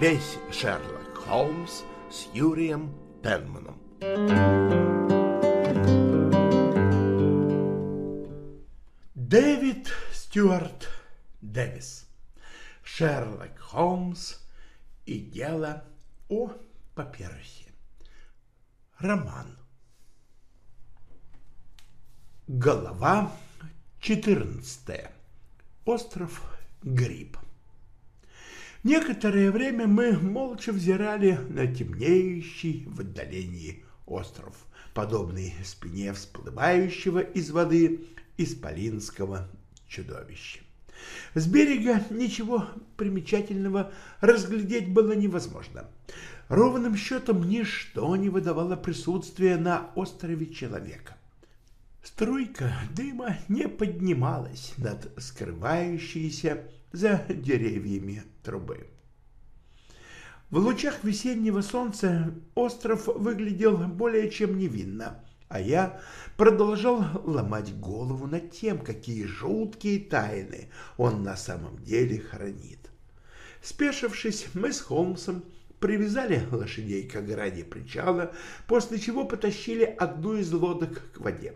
весь Шерлок Холмс с Юрием Пенманом. Дэвид Стюарт Дэвис. Шерлок Холмс и дело о папиросе. Роман. Голова 14. Остров Гриб. Некоторое время мы молча взирали на темнеющий в отдалении остров, подобный спине всплывающего из воды исполинского чудовища. С берега ничего примечательного разглядеть было невозможно. Ровным счетом ничто не выдавало присутствия на острове человека. Струйка дыма не поднималась над скрывающейся за деревьями трубы. В лучах весеннего солнца остров выглядел более чем невинно, а я продолжал ломать голову над тем, какие жуткие тайны он на самом деле хранит. Спешившись, мы с Холмсом привязали лошадей к ограде причала, после чего потащили одну из лодок к воде.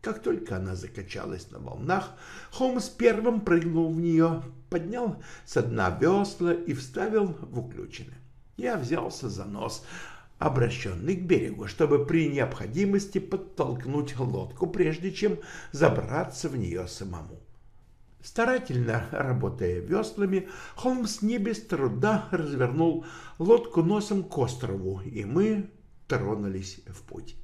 Как только она закачалась на волнах, Холмс первым прыгнул в нее, поднял со дна весла и вставил в уключины. Я взялся за нос, обращенный к берегу, чтобы при необходимости подтолкнуть лодку, прежде чем забраться в нее самому. Старательно работая веслами, Холмс не без труда развернул лодку носом к острову, и мы тронулись в путь.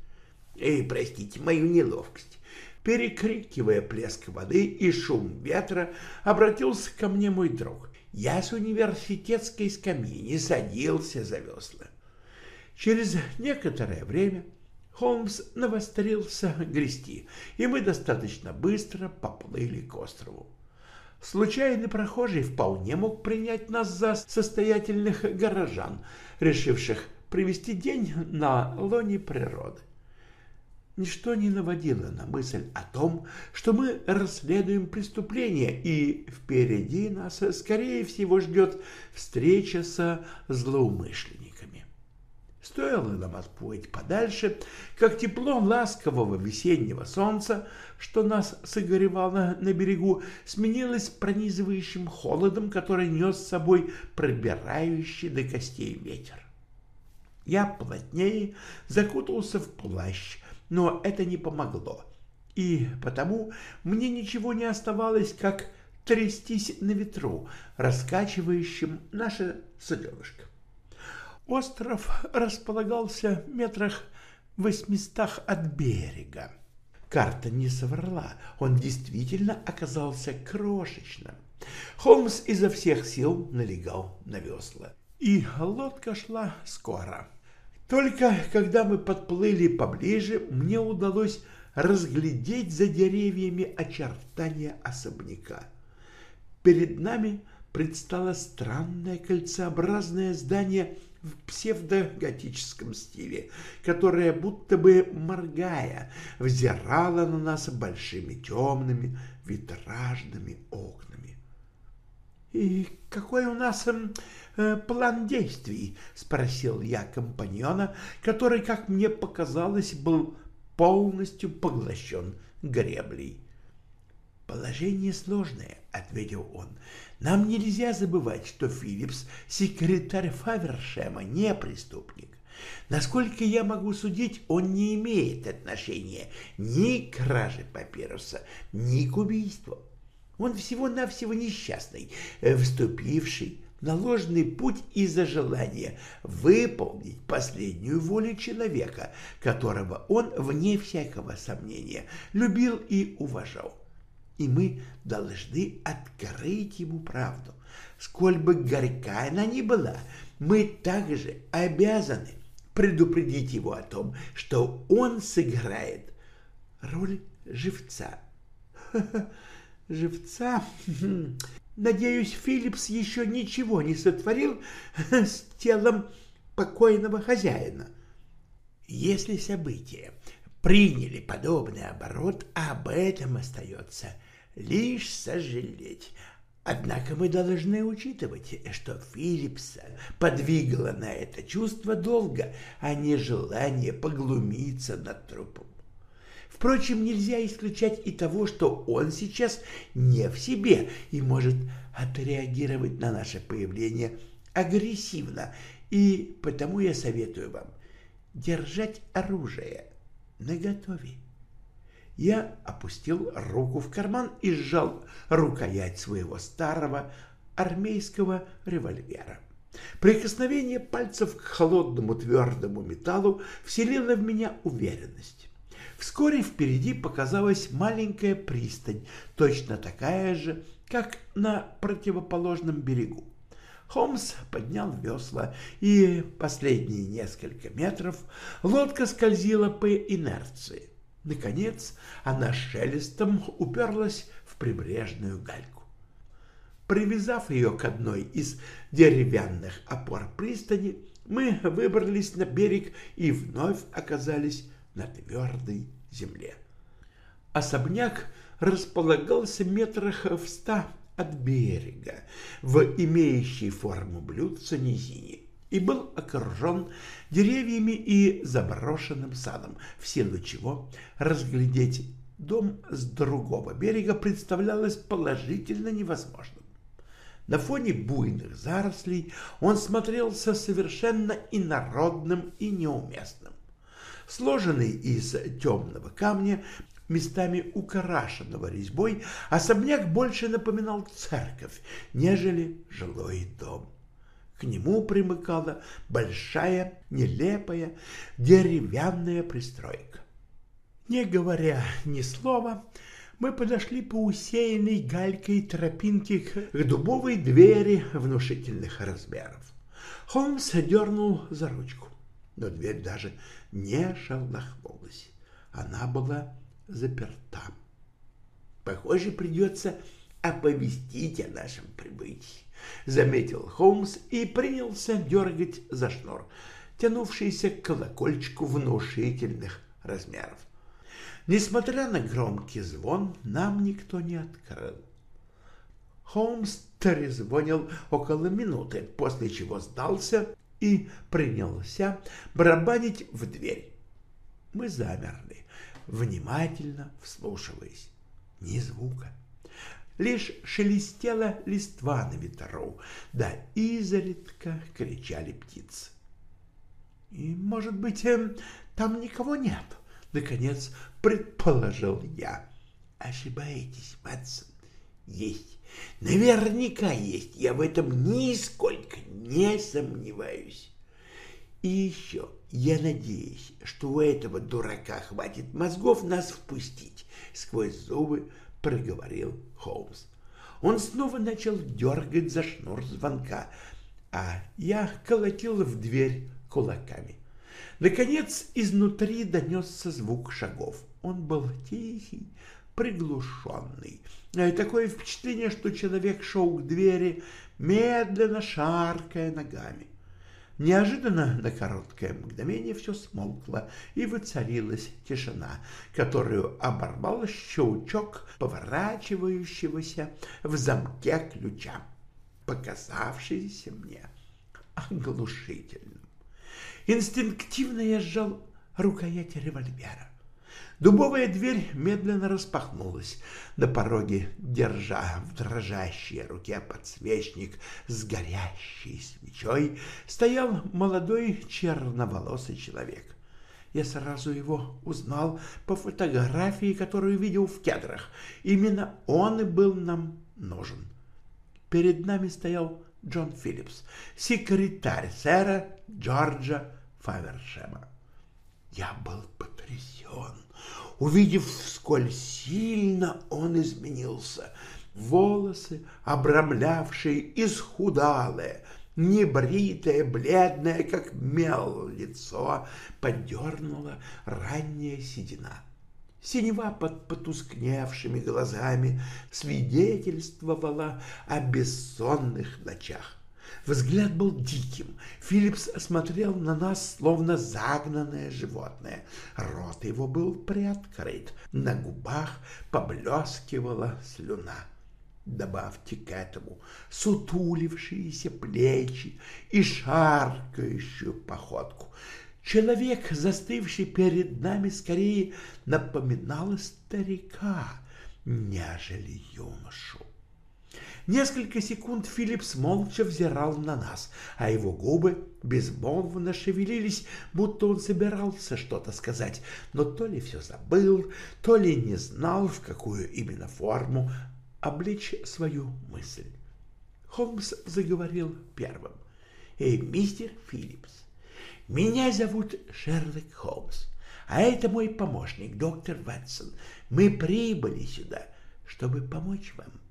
«Эй, простите мою неловкость перекрикивая плеск воды и шум ветра, обратился ко мне мой друг. Я с университетской скамьи не садился за весла. Через некоторое время Холмс навострился грести, и мы достаточно быстро поплыли к острову. Случайный прохожий вполне мог принять нас за состоятельных горожан, решивших провести день на лоне природы. Ничто не наводило на мысль о том, что мы расследуем преступление, и впереди нас, скорее всего, ждет встреча со злоумышленниками. Стоило нам отплыть подальше, как тепло ласкового весеннего солнца, что нас согревало на берегу, сменилось пронизывающим холодом, который нес с собой пробирающий до костей ветер. Я плотнее закутался в плащ, но это не помогло. И потому мне ничего не оставалось, как трястись на ветру, раскачивающим наше суденышко. Остров располагался метрах восьмистах от берега. Карта не соврала, он действительно оказался крошечным. Холмс изо всех сил налегал на весла. И лодка шла скоро. Только когда мы подплыли поближе, мне удалось разглядеть за деревьями очертания особняка. Перед нами предстало странное кольцеобразное здание в псевдоготическом стиле, которое, будто бы моргая, взирало на нас большими темными витражными окнами. «И какой у нас эм, план действий?» — спросил я компаньона, который, как мне показалось, был полностью поглощен греблей. «Положение сложное», — ответил он. «Нам нельзя забывать, что Филлипс — секретарь Фавершема, не преступник. Насколько я могу судить, он не имеет отношения ни к краже папируса, ни к убийству. Он всего-навсего несчастный, э, вступивший на ложный путь из-за желания выполнить последнюю волю человека, которого он, вне всякого сомнения, любил и уважал. И мы должны открыть ему правду. Сколь бы горькая она ни была, мы также обязаны предупредить его о том, что он сыграет роль живца. живца. Надеюсь, Филлипс еще ничего не сотворил с телом покойного хозяина. Если события приняли подобный оборот, об этом остается лишь сожалеть. Однако мы должны учитывать, что Филлипса подвигало на это чувство долга, а не желание поглумиться над трупом. Впрочем, нельзя исключать и того, что он сейчас не в себе и может отреагировать на наше появление агрессивно, и потому я советую вам держать оружие наготове. Я опустил руку в карман и сжал рукоять своего старого армейского револьвера. Прикосновение пальцев к холодному твердому металлу вселило в меня уверенность. Вскоре впереди показалась маленькая пристань, точно такая же, как на противоположном берегу. Холмс поднял весла, и последние несколько метров лодка скользила по инерции. Наконец она шелестом уперлась в прибрежную гальку. Привязав ее к одной из деревянных опор пристани, мы выбрались на берег и вновь оказались на твердой земле. Особняк располагался метрах в ста от берега в имеющей форму блюдца низине и был окружен деревьями и заброшенным садом, в силу чего разглядеть дом с другого берега представлялось положительно невозможным. На фоне буйных зарослей он смотрелся совершенно инородным и неуместным. Сложенный из темного камня, местами украшенного резьбой, особняк больше напоминал церковь, нежели жилой дом. К нему примыкала большая, нелепая, деревянная пристройка. Не говоря ни слова, мы подошли по усеянной галькой тропинке к дубовой двери внушительных размеров. Холмс дернул за ручку, но дверь даже не шелохнулась. Она была заперта. Похоже, придется оповестить о нашем прибытии, заметил Холмс и принялся дергать за шнур, тянувшийся к колокольчику внушительных размеров. Несмотря на громкий звон, нам никто не открыл. Холмс трезвонил около минуты, после чего сдался и принялся барабанить в дверь. Мы замерли, внимательно вслушиваясь. Ни звука. Лишь шелестела листва на ветру, да изредка кричали птицы. И, может быть, эм, там никого нет, наконец предположил я. Ошибаетесь, Матсон. Есть. Наверняка есть. Я в этом нисколько не сомневаюсь. И еще, я надеюсь, что у этого дурака хватит мозгов нас впустить, сквозь зубы проговорил Холмс. Он снова начал дергать за шнур звонка, а я колотил в дверь кулаками. Наконец, изнутри донесся звук шагов. Он был тихий, приглушенный. Э, такое впечатление, что человек шел к двери, медленно шаркая ногами. Неожиданно на короткое мгновение все смолкло, и воцарилась тишина, которую оборвал щелчок поворачивающегося в замке ключа, показавшийся мне оглушительным. Инстинктивно я сжал рукоять револьвера. Дубовая дверь медленно распахнулась. На пороге, держа в дрожащей руке подсвечник с горящей свечой, стоял молодой черноволосый человек. Я сразу его узнал по фотографии, которую видел в кедрах. Именно он и был нам нужен. Перед нами стоял Джон Филлипс, секретарь сэра Джорджа Фавершема. Я был потрясен увидев, сколь сильно он изменился. Волосы, обрамлявшие исхудалое, небритое, бледное, как мел, лицо, подернула ранняя седина. Синева под потускневшими глазами свидетельствовала о бессонных ночах. Взгляд был диким. Филлипс смотрел на нас, словно загнанное животное. Рот его был приоткрыт. На губах поблескивала слюна. Добавьте к этому сутулившиеся плечи и шаркающую походку. Человек, застывший перед нами, скорее напоминал старика, нежели юношу. Несколько секунд Филлипс молча взирал на нас, а его губы безмолвно шевелились, будто он собирался что-то сказать, но то ли все забыл, то ли не знал, в какую именно форму облечь свою мысль. Холмс заговорил первым. «Эй, мистер Филлипс, меня зовут Шерлок Холмс, а это мой помощник, доктор Ватсон. Мы прибыли сюда, чтобы помочь вам.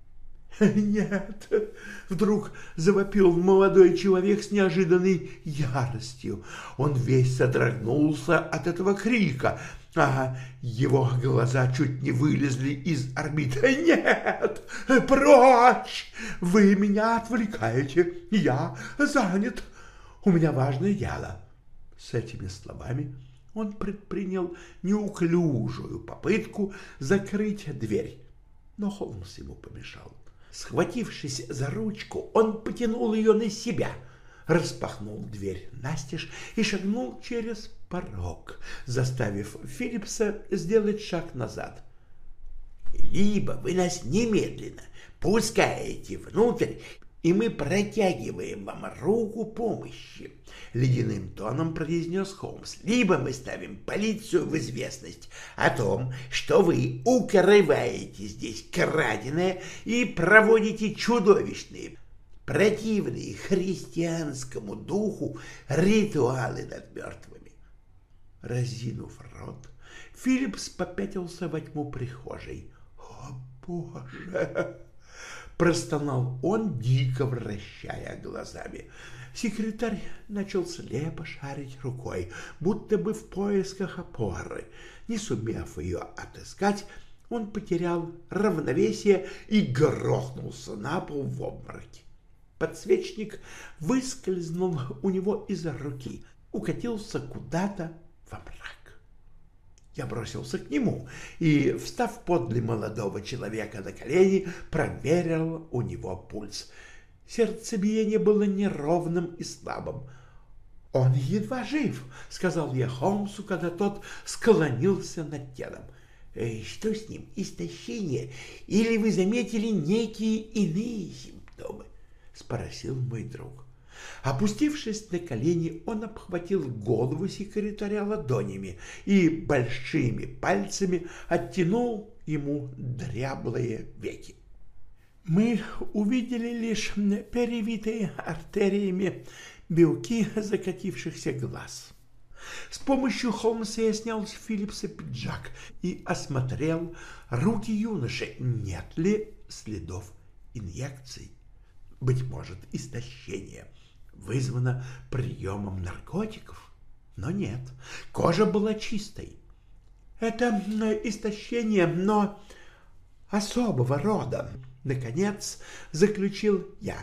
«Нет!» — вдруг завопил молодой человек с неожиданной яростью. Он весь содрогнулся от этого крика, а его глаза чуть не вылезли из орбиты. «Нет! Прочь! Вы меня отвлекаете! Я занят! У меня важное дело!» С этими словами он предпринял неуклюжую попытку закрыть дверь, но Холмс ему помешал. Схватившись за ручку, он потянул ее на себя, распахнул дверь настежь и шагнул через порог, заставив Филлипса сделать шаг назад. «Либо вы нас немедленно пускаете внутрь, и мы протягиваем вам руку помощи», — ледяным тоном произнес Холмс. «Либо мы ставим полицию в известность о том, что вы укрываете здесь краденое и проводите чудовищные, противные христианскому духу ритуалы над мертвыми». Разинув рот, Филлипс попятился во тьму прихожей. «О, Боже!» Простонал он, дико вращая глазами. Секретарь начал слепо шарить рукой, будто бы в поисках опоры. Не сумев ее отыскать, он потерял равновесие и грохнулся на пол в обмороке. Подсвечник выскользнул у него из руки, укатился куда-то во мрак. Я бросился к нему и, встав подле молодого человека на колени, проверил у него пульс. Сердцебиение было неровным и слабым. «Он едва жив», — сказал я Холмсу, когда тот склонился над телом. «Э, «Что с ним? Истощение? Или вы заметили некие иные симптомы?» — спросил мой друг. Опустившись на колени, он обхватил голову секретаря ладонями и большими пальцами оттянул ему дряблые веки. Мы увидели лишь перевитые артериями белки закатившихся глаз. С помощью Холмса я снял с Филлипса пиджак и осмотрел руки юноши, нет ли следов инъекций. Быть может, истощение — вызвано приемом наркотиков. Но нет, кожа была чистой. Это истощение, но особого рода, наконец, заключил я.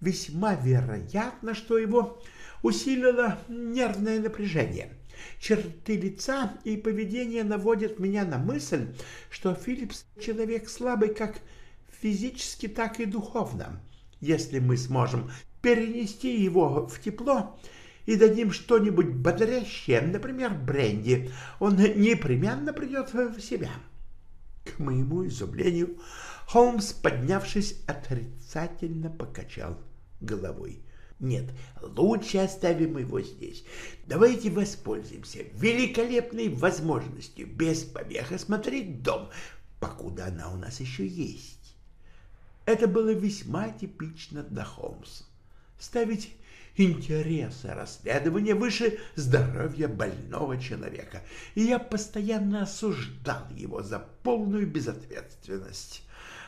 Весьма вероятно, что его усилило нервное напряжение. Черты лица и поведение наводят меня на мысль, что Филлипс человек слабый как физически, так и духовно. Если мы сможем перенести его в тепло и дадим что-нибудь бодрящее, например, бренди, он непременно придет в себя. К моему изумлению, Холмс, поднявшись, отрицательно покачал головой. Нет, лучше оставим его здесь. Давайте воспользуемся великолепной возможностью без помех осмотреть дом, покуда она у нас еще есть. Это было весьма типично для Холмса ставить интересы расследования выше здоровья больного человека, и я постоянно осуждал его за полную безответственность.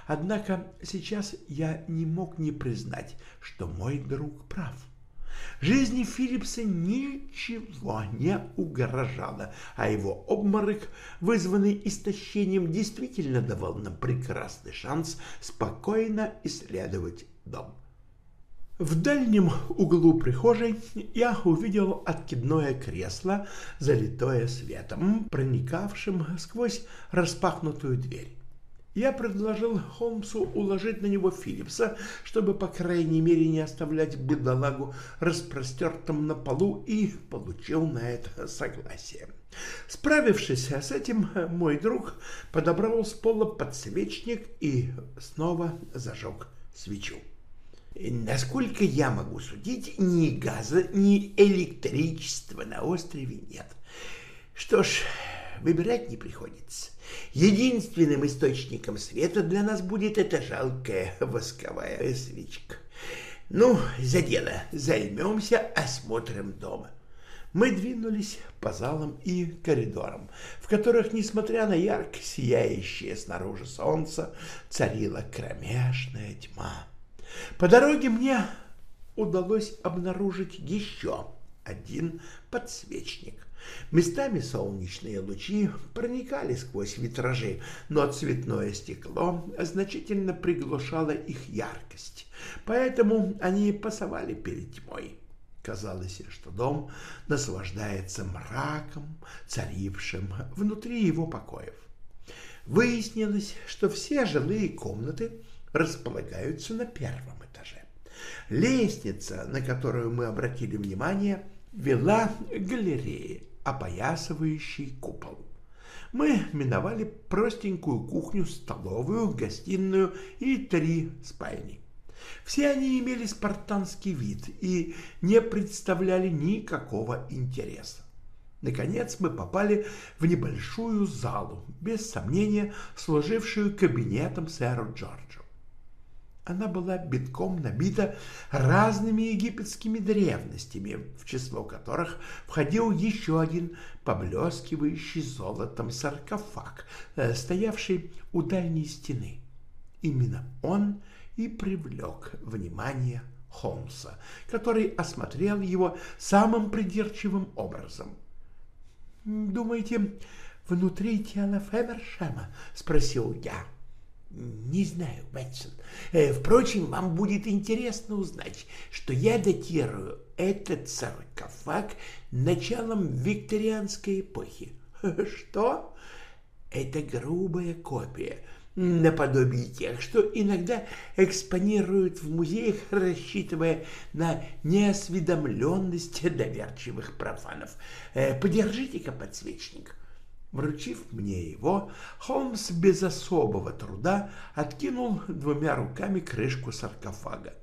Однако сейчас я не мог не признать, что мой друг прав. Жизни Филлипса ничего не угрожало, а его обморок, вызванный истощением, действительно давал нам прекрасный шанс спокойно исследовать дом. В дальнем углу прихожей я увидел откидное кресло, залитое светом, проникавшим сквозь распахнутую дверь. Я предложил Холмсу уложить на него Филлипса, чтобы, по крайней мере, не оставлять бедолагу распростертым на полу, и получил на это согласие. Справившись с этим, мой друг подобрал с пола подсвечник и снова зажег свечу. Насколько я могу судить, ни газа, ни электричества на острове нет. Что ж, выбирать не приходится. Единственным источником света для нас будет эта жалкая восковая свечка. Ну, за дело, займемся осмотром дома. Мы двинулись по залам и коридорам, в которых, несмотря на ярко сияющее снаружи солнце, царила кромешная тьма. По дороге мне удалось обнаружить еще один подсвечник. Местами солнечные лучи проникали сквозь витражи, но цветное стекло значительно приглушало их яркость, поэтому они пасовали перед тьмой. Казалось, что дом наслаждается мраком, царившим внутри его покоев. Выяснилось, что все жилые комнаты располагаются на первом этаже. Лестница, на которую мы обратили внимание, вела к галерее, опоясывающей купол. Мы миновали простенькую кухню, столовую, гостиную и три спальни. Все они имели спартанский вид и не представляли никакого интереса. Наконец мы попали в небольшую залу, без сомнения служившую кабинетом сэра Джорджа. Она была битком набита разными египетскими древностями, в число которых входил еще один поблескивающий золотом саркофаг, э, стоявший у дальней стены. Именно он и привлек внимание Холмса, который осмотрел его самым придирчивым образом. «Думаете, внутри тела Февершема?» — спросил я. Не знаю, Бэтсон. Э, впрочем, вам будет интересно узнать, что я датирую этот саркофаг началом викторианской эпохи. Что? Это грубая копия, наподобие тех, что иногда экспонируют в музеях, рассчитывая на неосведомленность доверчивых профанов. Э, подержите-ка подсвечник. Вручив мне его, Холмс без особого труда откинул двумя руками крышку саркофага.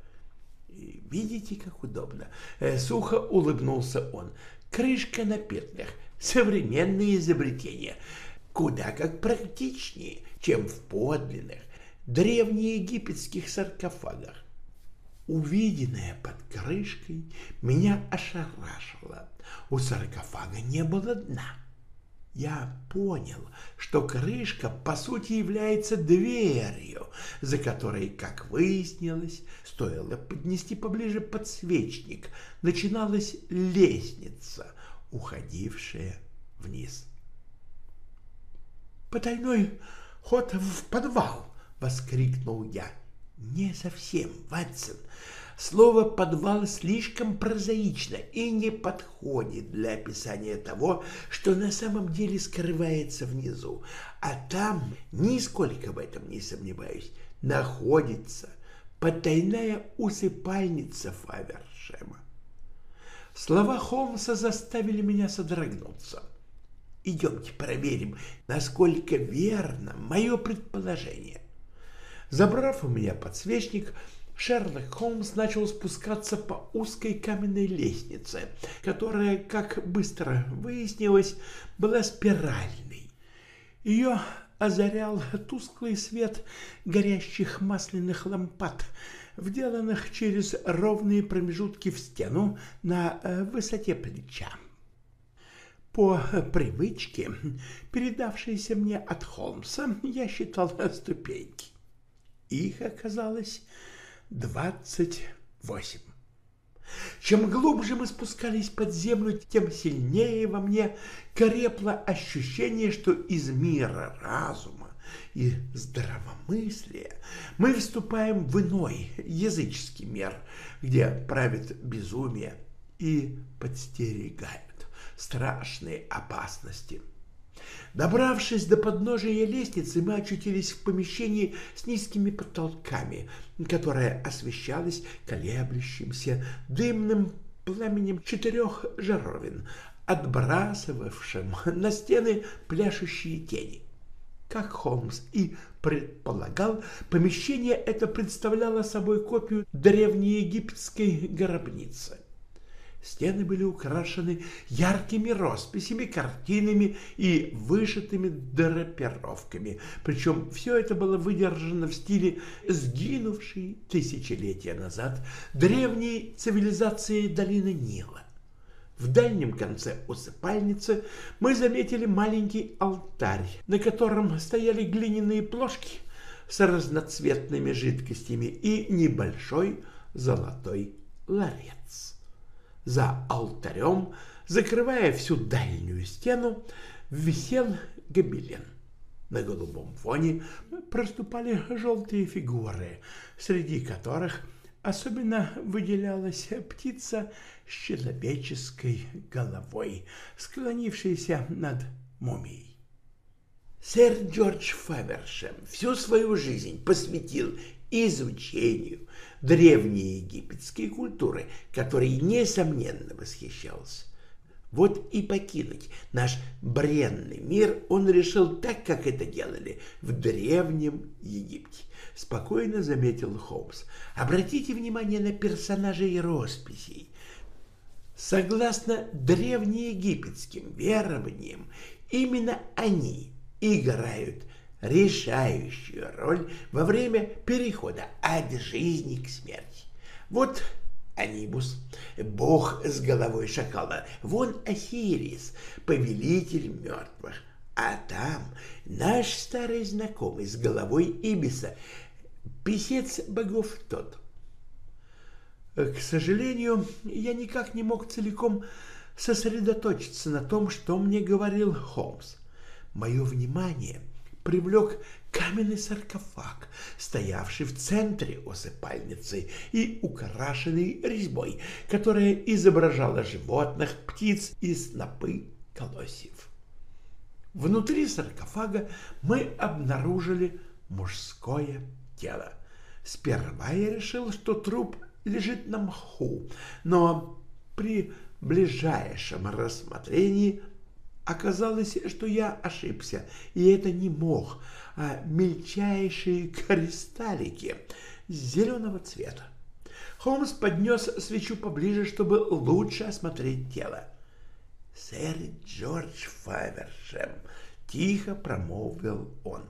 «Видите, как удобно?» э, — сухо улыбнулся он. «Крышка на петлях. Современное изобретение. Куда как практичнее, чем в подлинных древнеегипетских саркофагах. Увиденное под крышкой меня ошарашило. У саркофага не было дна я понял, что крышка по сути является дверью, за которой, как выяснилось, стоило поднести поближе подсвечник, начиналась лестница, уходившая вниз. «Потайной ход в подвал!» — воскликнул я. «Не совсем, Ватсон. Слово «подвал» слишком прозаично и не подходит для описания того, что на самом деле скрывается внизу. А там, нисколько в этом не сомневаюсь, находится потайная усыпальница Фавершема. Слова Холмса заставили меня содрогнуться. Идемте проверим, насколько верно мое предположение. Забрав у меня подсвечник, Шерлок Холмс начал спускаться по узкой каменной лестнице, которая, как быстро выяснилось, была спиральной. Ее озарял тусклый свет горящих масляных лампад, вделанных через ровные промежутки в стену на э, высоте плеча. По привычке, передавшейся мне от Холмса, я считал ступеньки. Их оказалось двадцать восемь. Чем глубже мы спускались под землю, тем сильнее во мне крепло ощущение, что из мира разума и здравомыслия мы вступаем в иной языческий мир, где правит безумие и подстерегают страшные опасности. Добравшись до подножия лестницы, мы очутились в помещении с низкими потолками, которое освещалось колеблющимся дымным пламенем четырех жаровин, отбрасывавшим на стены пляшущие тени. Как Холмс и предполагал, помещение это представляло собой копию древнеегипетской гробницы. Стены были украшены яркими росписями, картинами и вышитыми драпировками. Причем все это было выдержано в стиле сгинувшей тысячелетия назад древней цивилизации долины Нила. В дальнем конце усыпальницы мы заметили маленький алтарь, на котором стояли глиняные плошки с разноцветными жидкостями и небольшой золотой ларец. За алтарем, закрывая всю дальнюю стену, висел гобелен. На голубом фоне проступали желтые фигуры, среди которых особенно выделялась птица с человеческой головой, склонившаяся над мумией. Сэр Джордж Фавершем всю свою жизнь посвятил изучению древней египетской культуры, которой, несомненно, восхищался. Вот и покинуть наш бренный мир он решил так, как это делали в Древнем Египте. Спокойно заметил Холмс. Обратите внимание на персонажей росписей. Согласно древнеегипетским верованиям, именно они играют решающую роль во время перехода от жизни к смерти. Вот Анибус, бог с головой шакала, вон Осирис, повелитель мертвых, а там наш старый знакомый с головой Ибиса, писец богов тот. К сожалению, я никак не мог целиком сосредоточиться на том, что мне говорил Холмс. Мое внимание привлек каменный саркофаг, стоявший в центре осыпальницы и украшенный резьбой, которая изображала животных, птиц и снопы колосьев. Внутри саркофага мы обнаружили мужское тело. Сперва я решил, что труп лежит на мху, но при ближайшем рассмотрении Оказалось, что я ошибся, и это не мог, а мельчайшие кристаллики зеленого цвета. Холмс поднес свечу поближе, чтобы лучше осмотреть тело. «Сэр Джордж Фавершем», — тихо промолвил он.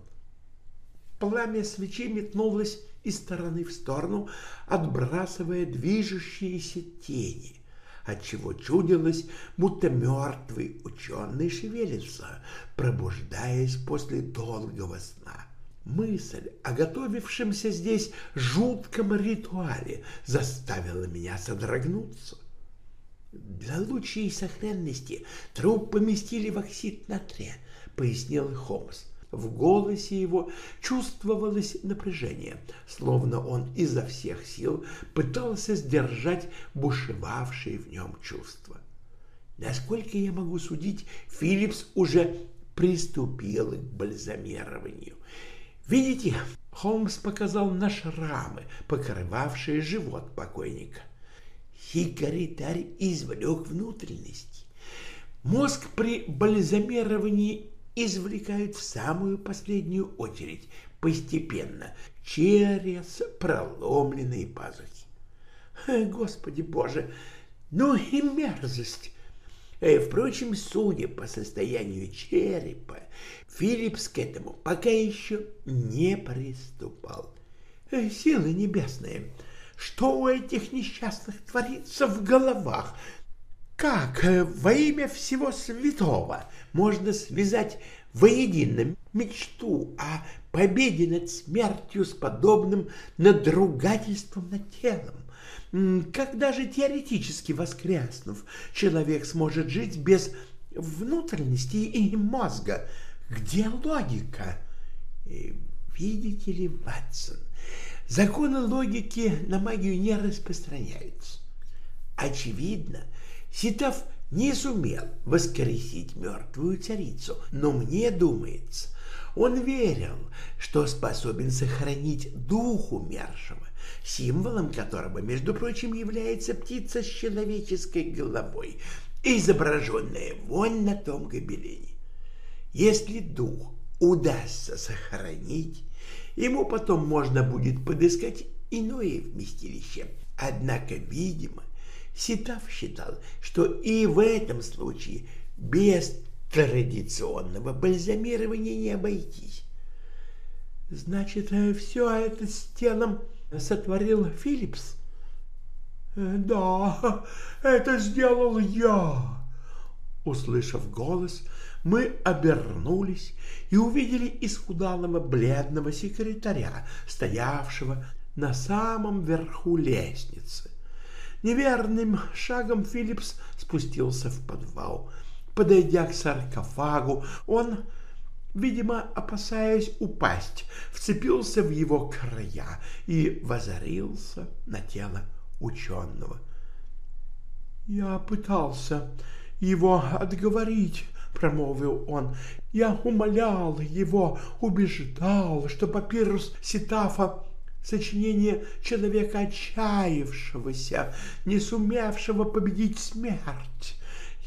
Пламя свечи метнулось из стороны в сторону, отбрасывая движущиеся тени отчего чудилось, будто мертвый ученый шевелится, пробуждаясь после долгого сна. Мысль о готовившемся здесь жутком ритуале заставила меня содрогнуться. Для лучшей сохранности труп поместили в оксид натрия, пояснил Холмс. В голосе его чувствовалось напряжение, словно он изо всех сил пытался сдержать бушевавшие в нем чувства. Насколько я могу судить, Филлипс уже приступил к бальзамированию. Видите, Холмс показал на шрамы, покрывавшие живот покойника. Секретарь извлек внутренности. Мозг при бальзамировании извлекают в самую последнюю очередь, постепенно, через проломленные пазухи. Господи Боже, ну и мерзость! Э, впрочем, судя по состоянию черепа, Филлипс к этому пока еще не приступал. Э, силы небесные, что у этих несчастных творится в головах? Как э, во имя всего святого можно связать воедино мечту о победе над смертью с подобным надругательством над телом? Когда же теоретически воскреснув, человек сможет жить без внутренности и мозга? Где логика? Э, видите ли, Ватсон, законы логики на магию не распространяются. Очевидно, Считав не сумел воскресить мертвую царицу, но мне думается, он верил, что способен сохранить дух умершего, символом которого, между прочим, является птица с человеческой головой, изображенная вон на том гобелене. Если дух удастся сохранить, ему потом можно будет подыскать иное вместилище. Однако, видимо, Ситав считал, что и в этом случае без традиционного бальзамирования не обойтись. Значит, э, все это с телом сотворил Филлипс? Э, да, это сделал я. Услышав голос, мы обернулись и увидели исхудалого бледного секретаря, стоявшего на самом верху лестницы. Неверным шагом Филлипс спустился в подвал. Подойдя к саркофагу, он, видимо, опасаясь упасть, вцепился в его края и возорился на тело ученого. «Я пытался его отговорить», — промолвил он. «Я умолял его, убеждал, что папирус Ситафа сочинение человека отчаявшегося, не сумевшего победить смерть.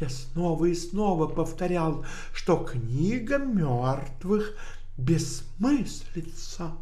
Я снова и снова повторял, что книга мертвых бессмыслица,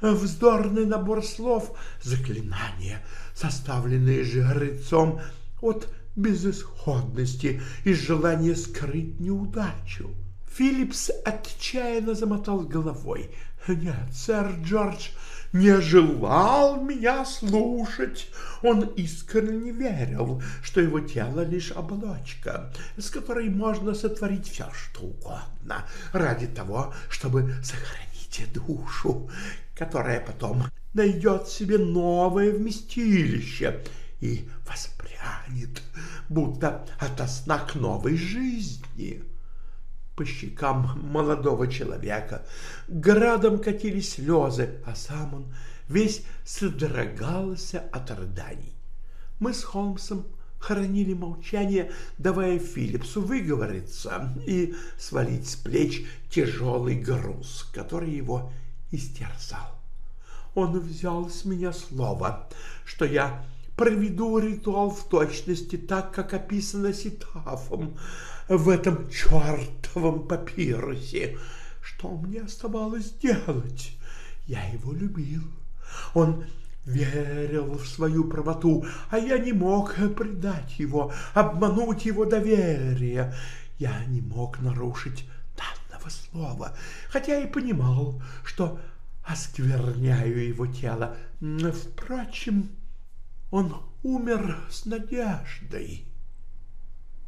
вздорный набор слов, заклинания, составленные жрецом от безысходности и желания скрыть неудачу. Филлипс отчаянно замотал головой. «Нет, сэр Джордж, не желал меня слушать. Он искренне верил, что его тело лишь оболочка, с которой можно сотворить все, что угодно, ради того, чтобы сохранить душу, которая потом найдет себе новое вместилище и воспрянет, будто ото сна к новой жизни по щекам молодого человека. Градом катились слезы, а сам он весь содрогался от рыданий. Мы с Холмсом хранили молчание, давая Филлипсу выговориться и свалить с плеч тяжелый груз, который его истерзал. Он взял с меня слово, что я проведу ритуал в точности так, как описано Ситафом, в этом чертовом папирусе. Что мне оставалось делать? Я его любил. Он верил в свою правоту, а я не мог предать его, обмануть его доверие. Я не мог нарушить данного слова, хотя и понимал, что оскверняю его тело. Впрочем, он умер с надеждой.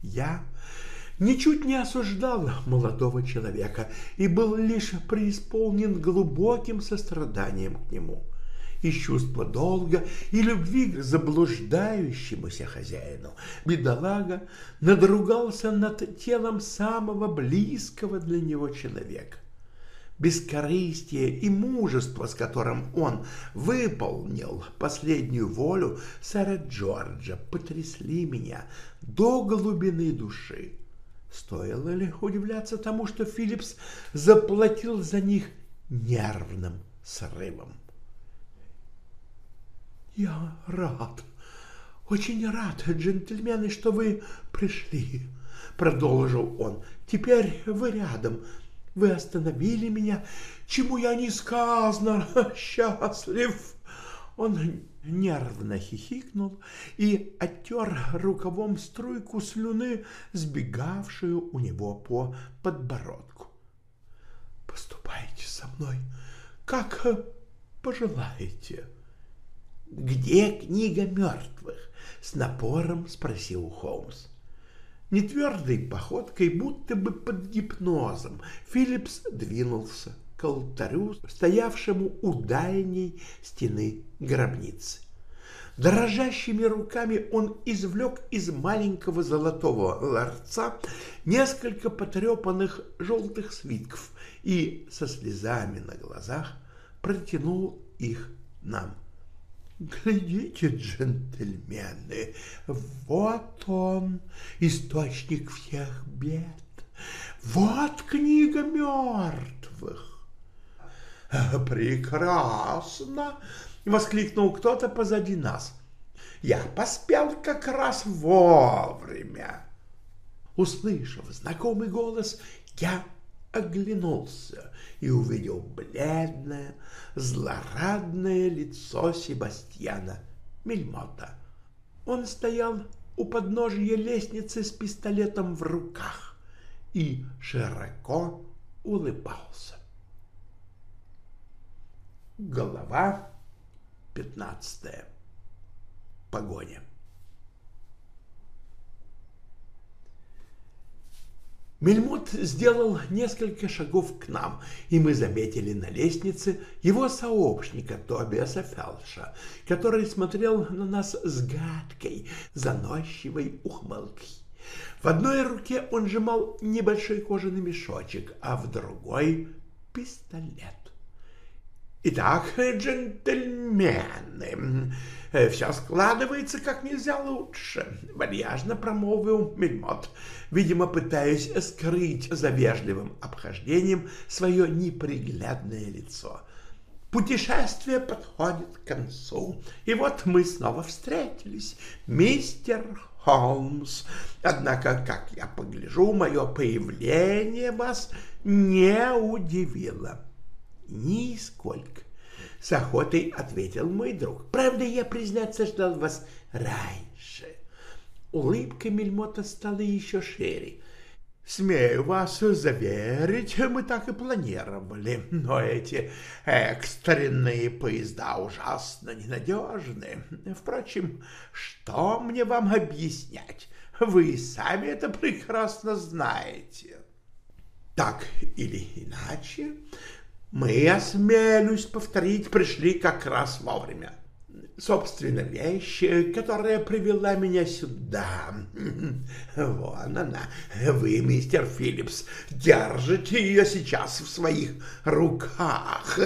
Я ничуть не осуждал молодого человека и был лишь преисполнен глубоким состраданием к нему. Из чувства долга и любви к заблуждающемуся хозяину бедолага надругался над телом самого близкого для него человека. Бескорыстие и мужество, с которым он выполнил последнюю волю сэра Джорджа, потрясли меня до глубины души. Стоило ли удивляться тому, что Филлипс заплатил за них нервным срывом? «Я рад, очень рад, джентльмены, что вы пришли», — продолжил он. «Теперь вы рядом, вы остановили меня, чему я несказанно счастлив». Он нервно хихикнул и оттер рукавом струйку слюны, сбегавшую у него по подбородку. «Поступайте со мной, как пожелаете». «Где книга мертвых?» — с напором спросил Холмс. Нетвердой походкой, будто бы под гипнозом, Филлипс двинулся к алтарю, стоявшему у дальней стены гробницы. Дрожащими руками он извлек из маленького золотого ларца несколько потрепанных желтых свитков и со слезами на глазах протянул их нам. Глядите, джентльмены, вот он, источник всех бед. Вот книга мертвых. Прекрасно! Воскликнул кто-то позади нас. Я поспел как раз вовремя. Услышав знакомый голос, я оглянулся и увидел бледное, злорадное лицо Себастьяна Мельмота. Он стоял у подножия лестницы с пистолетом в руках и широко улыбался. Голова пятнадцатая. Погоня. Мельмот сделал несколько шагов к нам, и мы заметили на лестнице его сообщника Тобиаса Фелша, который смотрел на нас с гадкой, заносчивой ухмылкой. В одной руке он сжимал небольшой кожаный мешочек, а в другой — пистолет. «Итак, джентльмены, все складывается как нельзя лучше», — вальяжно промолвил Мельмот, видимо, пытаясь скрыть за вежливым обхождением свое неприглядное лицо. Путешествие подходит к концу, и вот мы снова встретились, мистер Холмс. Однако, как я погляжу, мое появление вас не удивило нисколько. С охотой ответил мой друг. Правда, я, признаться, ждал вас раньше. Улыбка Мельмота стала еще шире. Смею вас заверить, мы так и планировали, но эти экстренные поезда ужасно ненадежны. Впрочем, что мне вам объяснять? Вы сами это прекрасно знаете. Так или иначе, мы, осмелюсь повторить, пришли как раз вовремя. Собственно, вещь, которая привела меня сюда. Вон она. Вы, мистер Филлипс, держите ее сейчас в своих руках.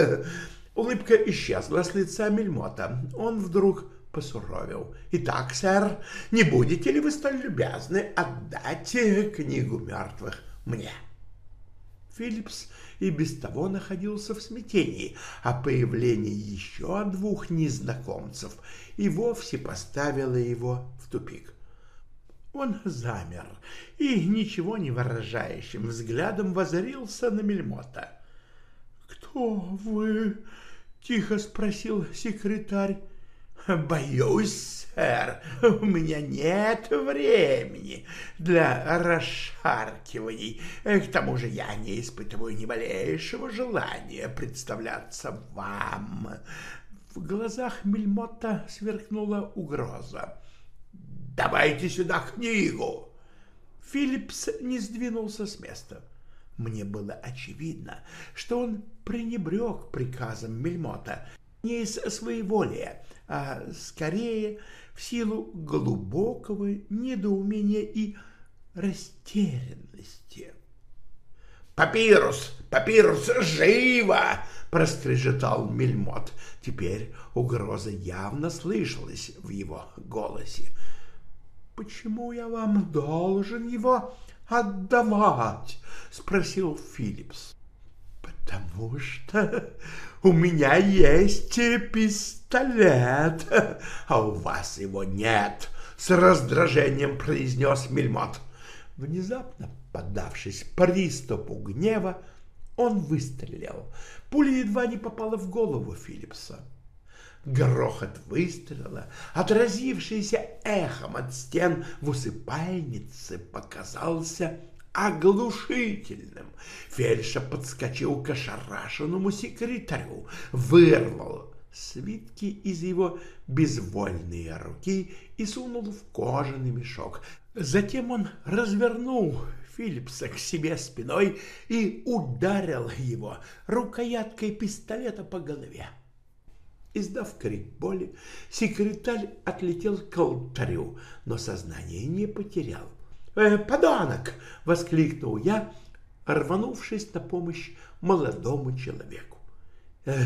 Улыбка исчезла с лица Мельмота. Он вдруг посуровил. «Итак, сэр, не будете ли вы столь любезны отдать книгу мертвых мне?» Филлипс и без того находился в смятении, а появление еще двух незнакомцев и вовсе поставило его в тупик. Он замер и ничего не выражающим взглядом возорился на Мельмота. «Кто вы?» — тихо спросил секретарь. «Боюсь, сэр, у меня нет времени для расшаркиваний. К тому же я не испытываю ни малейшего желания представляться вам». В глазах Мельмота сверкнула угроза. «Давайте сюда книгу!» Филлипс не сдвинулся с места. Мне было очевидно, что он пренебрег приказом Мельмота не из своеволия, а скорее в силу глубокого недоумения и растерянности. «Папирус! Папирус! Живо!» — проскрежетал Мельмот. Теперь угроза явно слышалась в его голосе. «Почему я вам должен его отдавать?» — спросил Филлипс. «Потому что у меня есть пистолет, а у вас его нет, с раздражением произнес Мельмот. Внезапно, поддавшись приступу гнева, он выстрелил. Пуля едва не попала в голову Филлипса. Грохот выстрела, отразившийся эхом от стен в усыпальнице, показался оглушительным. Фельдша подскочил к ошарашенному секретарю, вырвал свитки из его безвольные руки и сунул в кожаный мешок. Затем он развернул Филлипса к себе спиной и ударил его рукояткой пистолета по голове. Издав крик боли, секретарь отлетел к алтарю, но сознание не потерял. «Э, «Подонок!» — воскликнул я, рванувшись на помощь молодому человеку.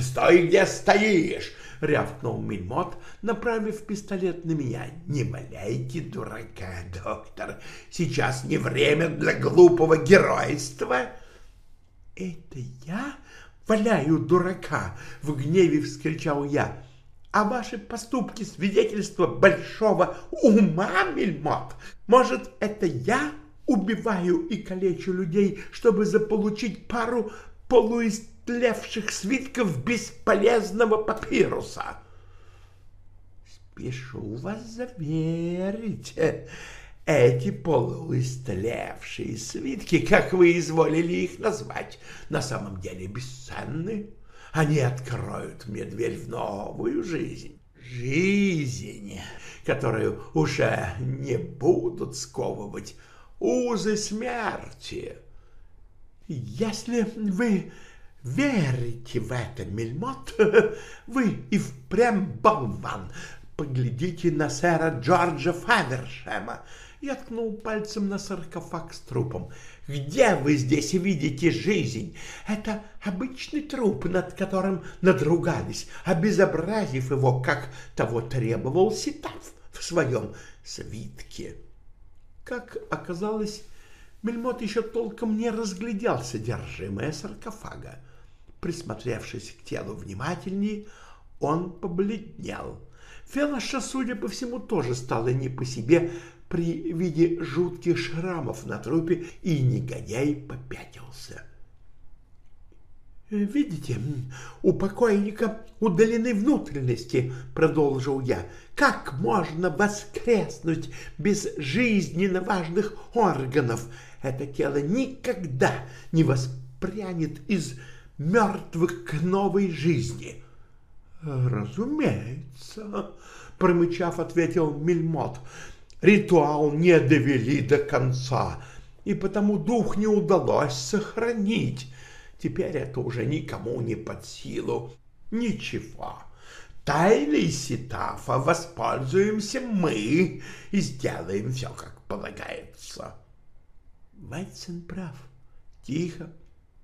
«Стой, где стоишь!» — рявкнул Мельмот, направив пистолет на меня. «Не валяйте дурака, доктор. Сейчас не время для глупого геройства». «Это я валяю дурака!» — в гневе вскричал я. «А ваши поступки — свидетельство большого ума, Мельмот? Может, это я убиваю и калечу людей, чтобы заполучить пару полуистлевших свитков бесполезного папируса. Спешу вас заверить, эти полуистлевшие свитки, как вы изволили их назвать, на самом деле бесценны. Они откроют мне дверь в новую жизнь. Жизнь, которую уже не будут сковывать узы смерти. Если вы верите в это, Мельмот, вы и впрямь болван. Поглядите на сэра Джорджа Фавершема. Я ткнул пальцем на саркофаг с трупом. Где вы здесь видите жизнь? Это обычный труп, над которым надругались, обезобразив его, как того требовал Ситав в своем свитке. Как оказалось, Мельмот еще толком не разглядел содержимое саркофага. Присмотревшись к телу внимательнее, он побледнел. Фелоша, судя по всему, тоже стало не по себе при виде жутких шрамов на трупе, и негодяй попятился. «Видите, у покойника удалены внутренности», — продолжил я. «Как можно воскреснуть без жизненно важных органов? Это тело никогда не воспрянет из мертвых к новой жизни». «Разумеется», — промычав, ответил Мельмот. «Ритуал не довели до конца, и потому дух не удалось сохранить». Теперь это уже никому не под силу. Ничего. Тайной Ситафа воспользуемся мы и сделаем все, как полагается. Ватсон прав. Тихо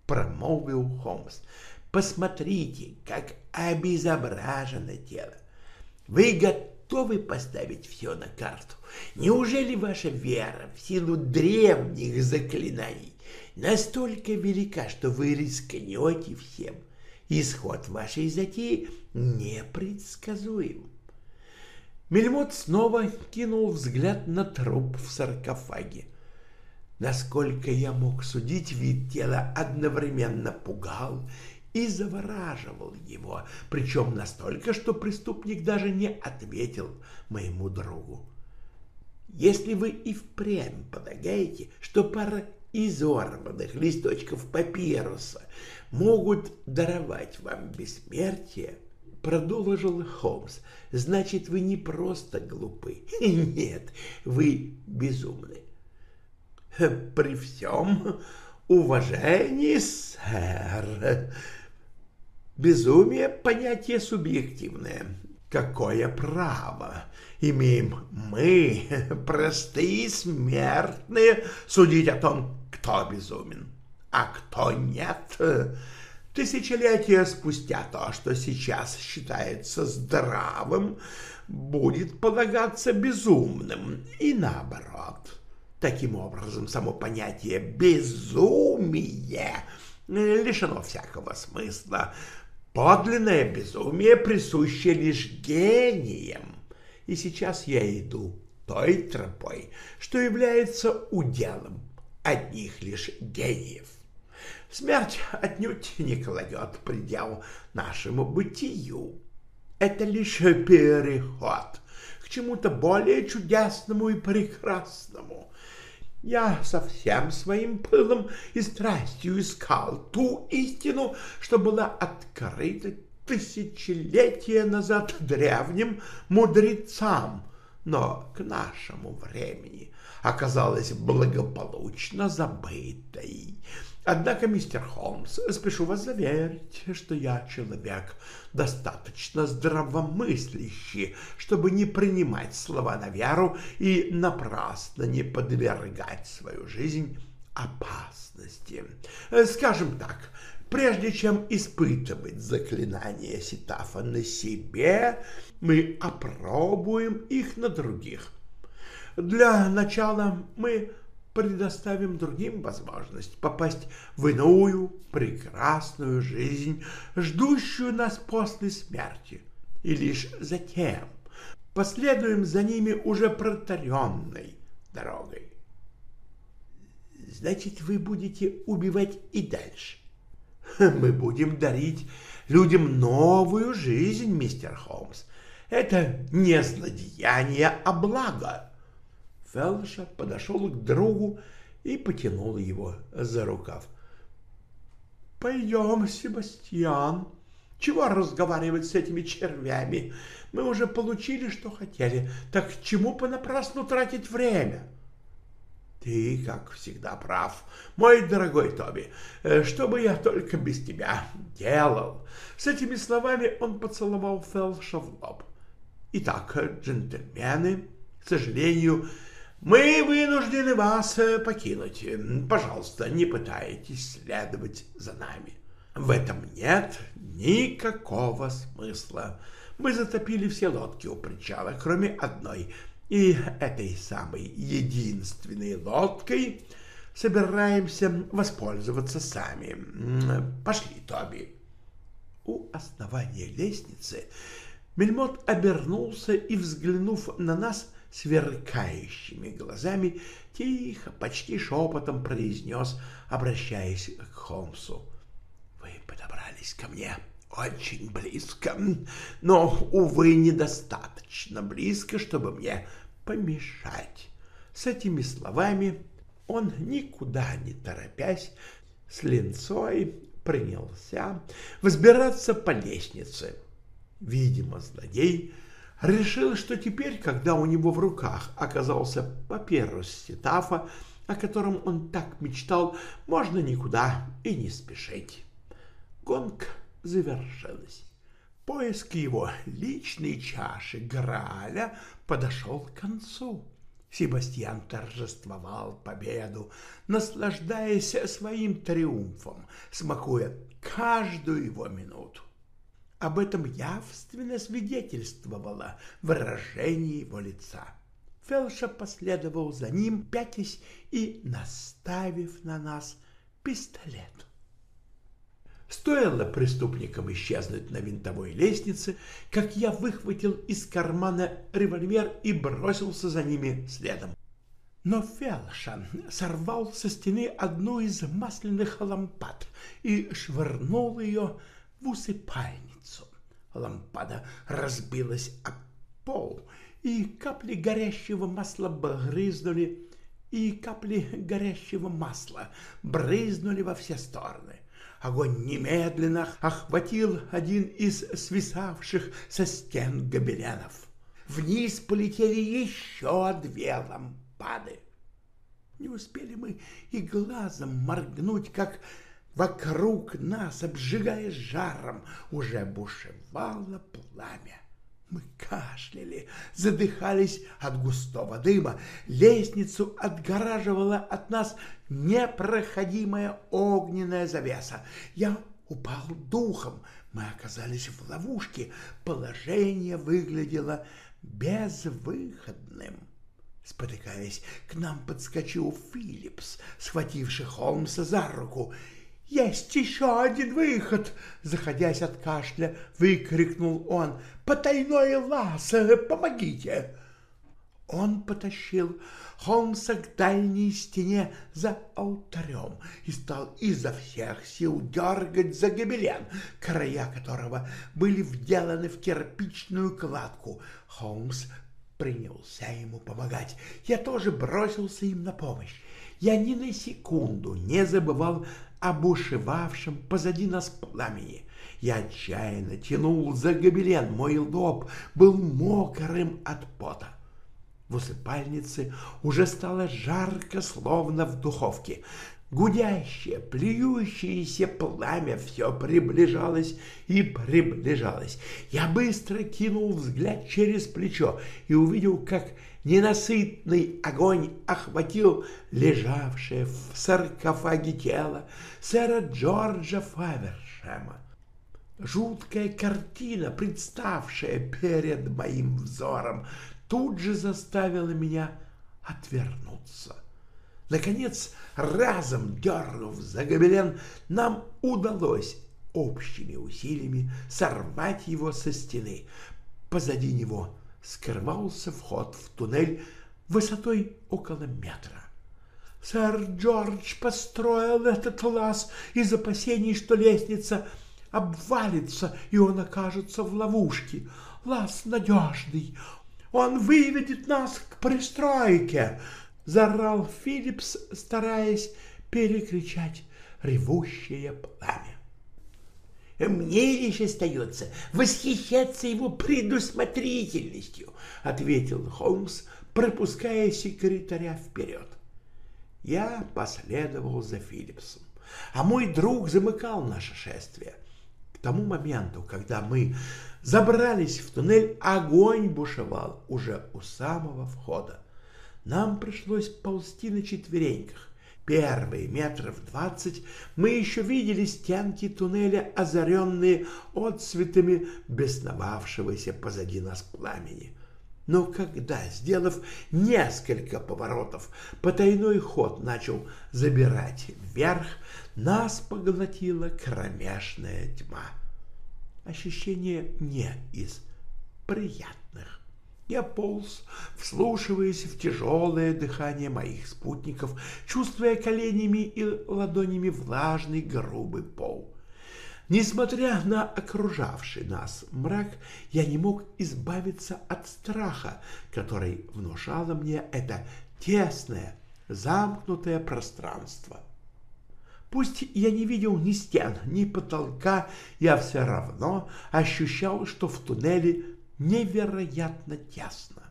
промолвил Холмс. Посмотрите, как обезображено тело. Вы готовы поставить все на карту? Неужели ваша вера в силу древних заклинаний настолько велика, что вы рискнете всем. Исход вашей затеи непредсказуем. Мельмот снова кинул взгляд на труп в саркофаге. Насколько я мог судить, вид тела одновременно пугал и завораживал его, причем настолько, что преступник даже не ответил моему другу. Если вы и впрямь полагаете, что пара изорванных листочков папируса могут даровать вам бессмертие, продолжил Холмс, значит, вы не просто глупы. Нет, вы безумны. При всем уважении, сэр, безумие — понятие субъективное. Какое право имеем мы, простые смертные, судить о том, кто безумен, а кто нет. Тысячелетия спустя то, что сейчас считается здравым, будет полагаться безумным, и наоборот. Таким образом, само понятие «безумие» лишено всякого смысла. Подлинное безумие присуще лишь гениям и сейчас я иду той тропой, что является уделом одних лишь гениев. Смерть отнюдь не кладет предел нашему бытию. Это лишь переход к чему-то более чудесному и прекрасному. Я со всем своим пылом и страстью искал ту истину, что была открыта тысячелетия назад древним мудрецам, но к нашему времени оказалась благополучно забытой. Однако, мистер Холмс, спешу вас заверить, что я человек достаточно здравомыслящий, чтобы не принимать слова на веру и напрасно не подвергать свою жизнь опасности. Скажем так, Прежде чем испытывать заклинания Ситафа на себе, мы опробуем их на других. Для начала мы предоставим другим возможность попасть в иную прекрасную жизнь, ждущую нас после смерти, и лишь затем последуем за ними уже протаренной дорогой. Значит, вы будете убивать и дальше. Мы будем дарить людям новую жизнь, мистер Холмс. Это не злодеяние, а благо. Фелша подошел к другу и потянул его за рукав. «Пойдем, Себастьян. Чего разговаривать с этими червями? Мы уже получили, что хотели. Так к чему понапрасну тратить время?» Ты, как всегда, прав, мой дорогой Тоби. Э, что бы я только без тебя делал? С этими словами он поцеловал Фелша в лоб. Итак, джентльмены, к сожалению, мы вынуждены вас э, покинуть. Пожалуйста, не пытайтесь следовать за нами. В этом нет никакого смысла. Мы затопили все лодки у причала, кроме одной — и этой самой единственной лодкой собираемся воспользоваться сами. Пошли, Тоби. У основания лестницы Мельмот обернулся и, взглянув на нас сверкающими глазами, тихо, почти шепотом произнес, обращаясь к Холмсу. «Вы подобрались ко мне очень близко, но, увы, недостаточно близко, чтобы мне помешать. С этими словами он, никуда не торопясь, с линцой принялся взбираться по лестнице. Видимо, злодей решил, что теперь, когда у него в руках оказался папирус Ситафа, о котором он так мечтал, можно никуда и не спешить. Гонг завершилась. Поиск его личной чаши Граля подошел к концу. Себастьян торжествовал победу, наслаждаясь своим триумфом, смакуя каждую его минуту. Об этом явственно свидетельствовало выражение его лица. Фелша последовал за ним, пятясь и наставив на нас пистолет. Стоило преступникам исчезнуть на винтовой лестнице, как я выхватил из кармана револьвер и бросился за ними следом. Но Фелшан сорвал со стены одну из масляных лампад и швырнул ее в усыпальницу. Лампада разбилась об пол, и капли горящего масла брызнули, и капли горящего масла брызнули во все стороны. Огонь немедленно охватил один из свисавших со стен гобеленов. Вниз полетели еще две лампады. Не успели мы и глазом моргнуть, как вокруг нас, обжигая жаром, уже бушевало пламя. Мы кашляли, задыхались от густого дыма. Лестницу отгораживала от нас непроходимая огненная завеса. Я упал духом. Мы оказались в ловушке. Положение выглядело безвыходным. Спотыкаясь, к нам подскочил Филлипс, схвативший Холмса за руку — «Есть еще один выход!» — заходясь от кашля, выкрикнул он. «Потайной лаз! Помогите!» Он потащил Холмса к дальней стене за алтарем и стал изо всех сил дергать за гобелен, края которого были вделаны в кирпичную кладку. Холмс принялся ему помогать. Я тоже бросился им на помощь. Я ни на секунду не забывал обушевавшем позади нас пламени. Я отчаянно тянул за гобелен, мой лоб был мокрым от пота. В усыпальнице уже стало жарко, словно в духовке. Гудящее, плюющееся пламя все приближалось и приближалось. Я быстро кинул взгляд через плечо и увидел, как ненасытный огонь охватил лежавшее в саркофаге тело сэра Джорджа Фавершема. Жуткая картина, представшая перед моим взором, тут же заставила меня отвернуться. Наконец, разом дернув за гобелен, нам удалось общими усилиями сорвать его со стены. Позади него скрывался вход в туннель высотой около метра. Сэр Джордж построил этот лаз из опасений, что лестница обвалится, и он окажется в ловушке. Лаз надежный. Он выведет нас к пристройке, — заорал Филлипс, стараясь перекричать ревущее пламя. «Мне лишь остается восхищаться его предусмотрительностью», — ответил Холмс, пропуская секретаря вперед. Я последовал за Филлипсом, а мой друг замыкал наше шествие. К тому моменту, когда мы забрались в туннель, огонь бушевал уже у самого входа. Нам пришлось ползти на четвереньках. Первые метров двадцать мы еще видели стенки туннеля, озаренные отцветами бесновавшегося позади нас пламени. Но когда, сделав несколько поворотов, потайной ход начал забирать вверх, нас поглотила кромешная тьма. Ощущение не из приятных. Я полз, вслушиваясь в тяжелое дыхание моих спутников, чувствуя коленями и ладонями влажный грубый пол. Несмотря на окружавший нас мрак, я не мог избавиться от страха, который внушало мне это тесное, замкнутое пространство. Пусть я не видел ни стен, ни потолка, я все равно ощущал, что в туннеле невероятно тесно.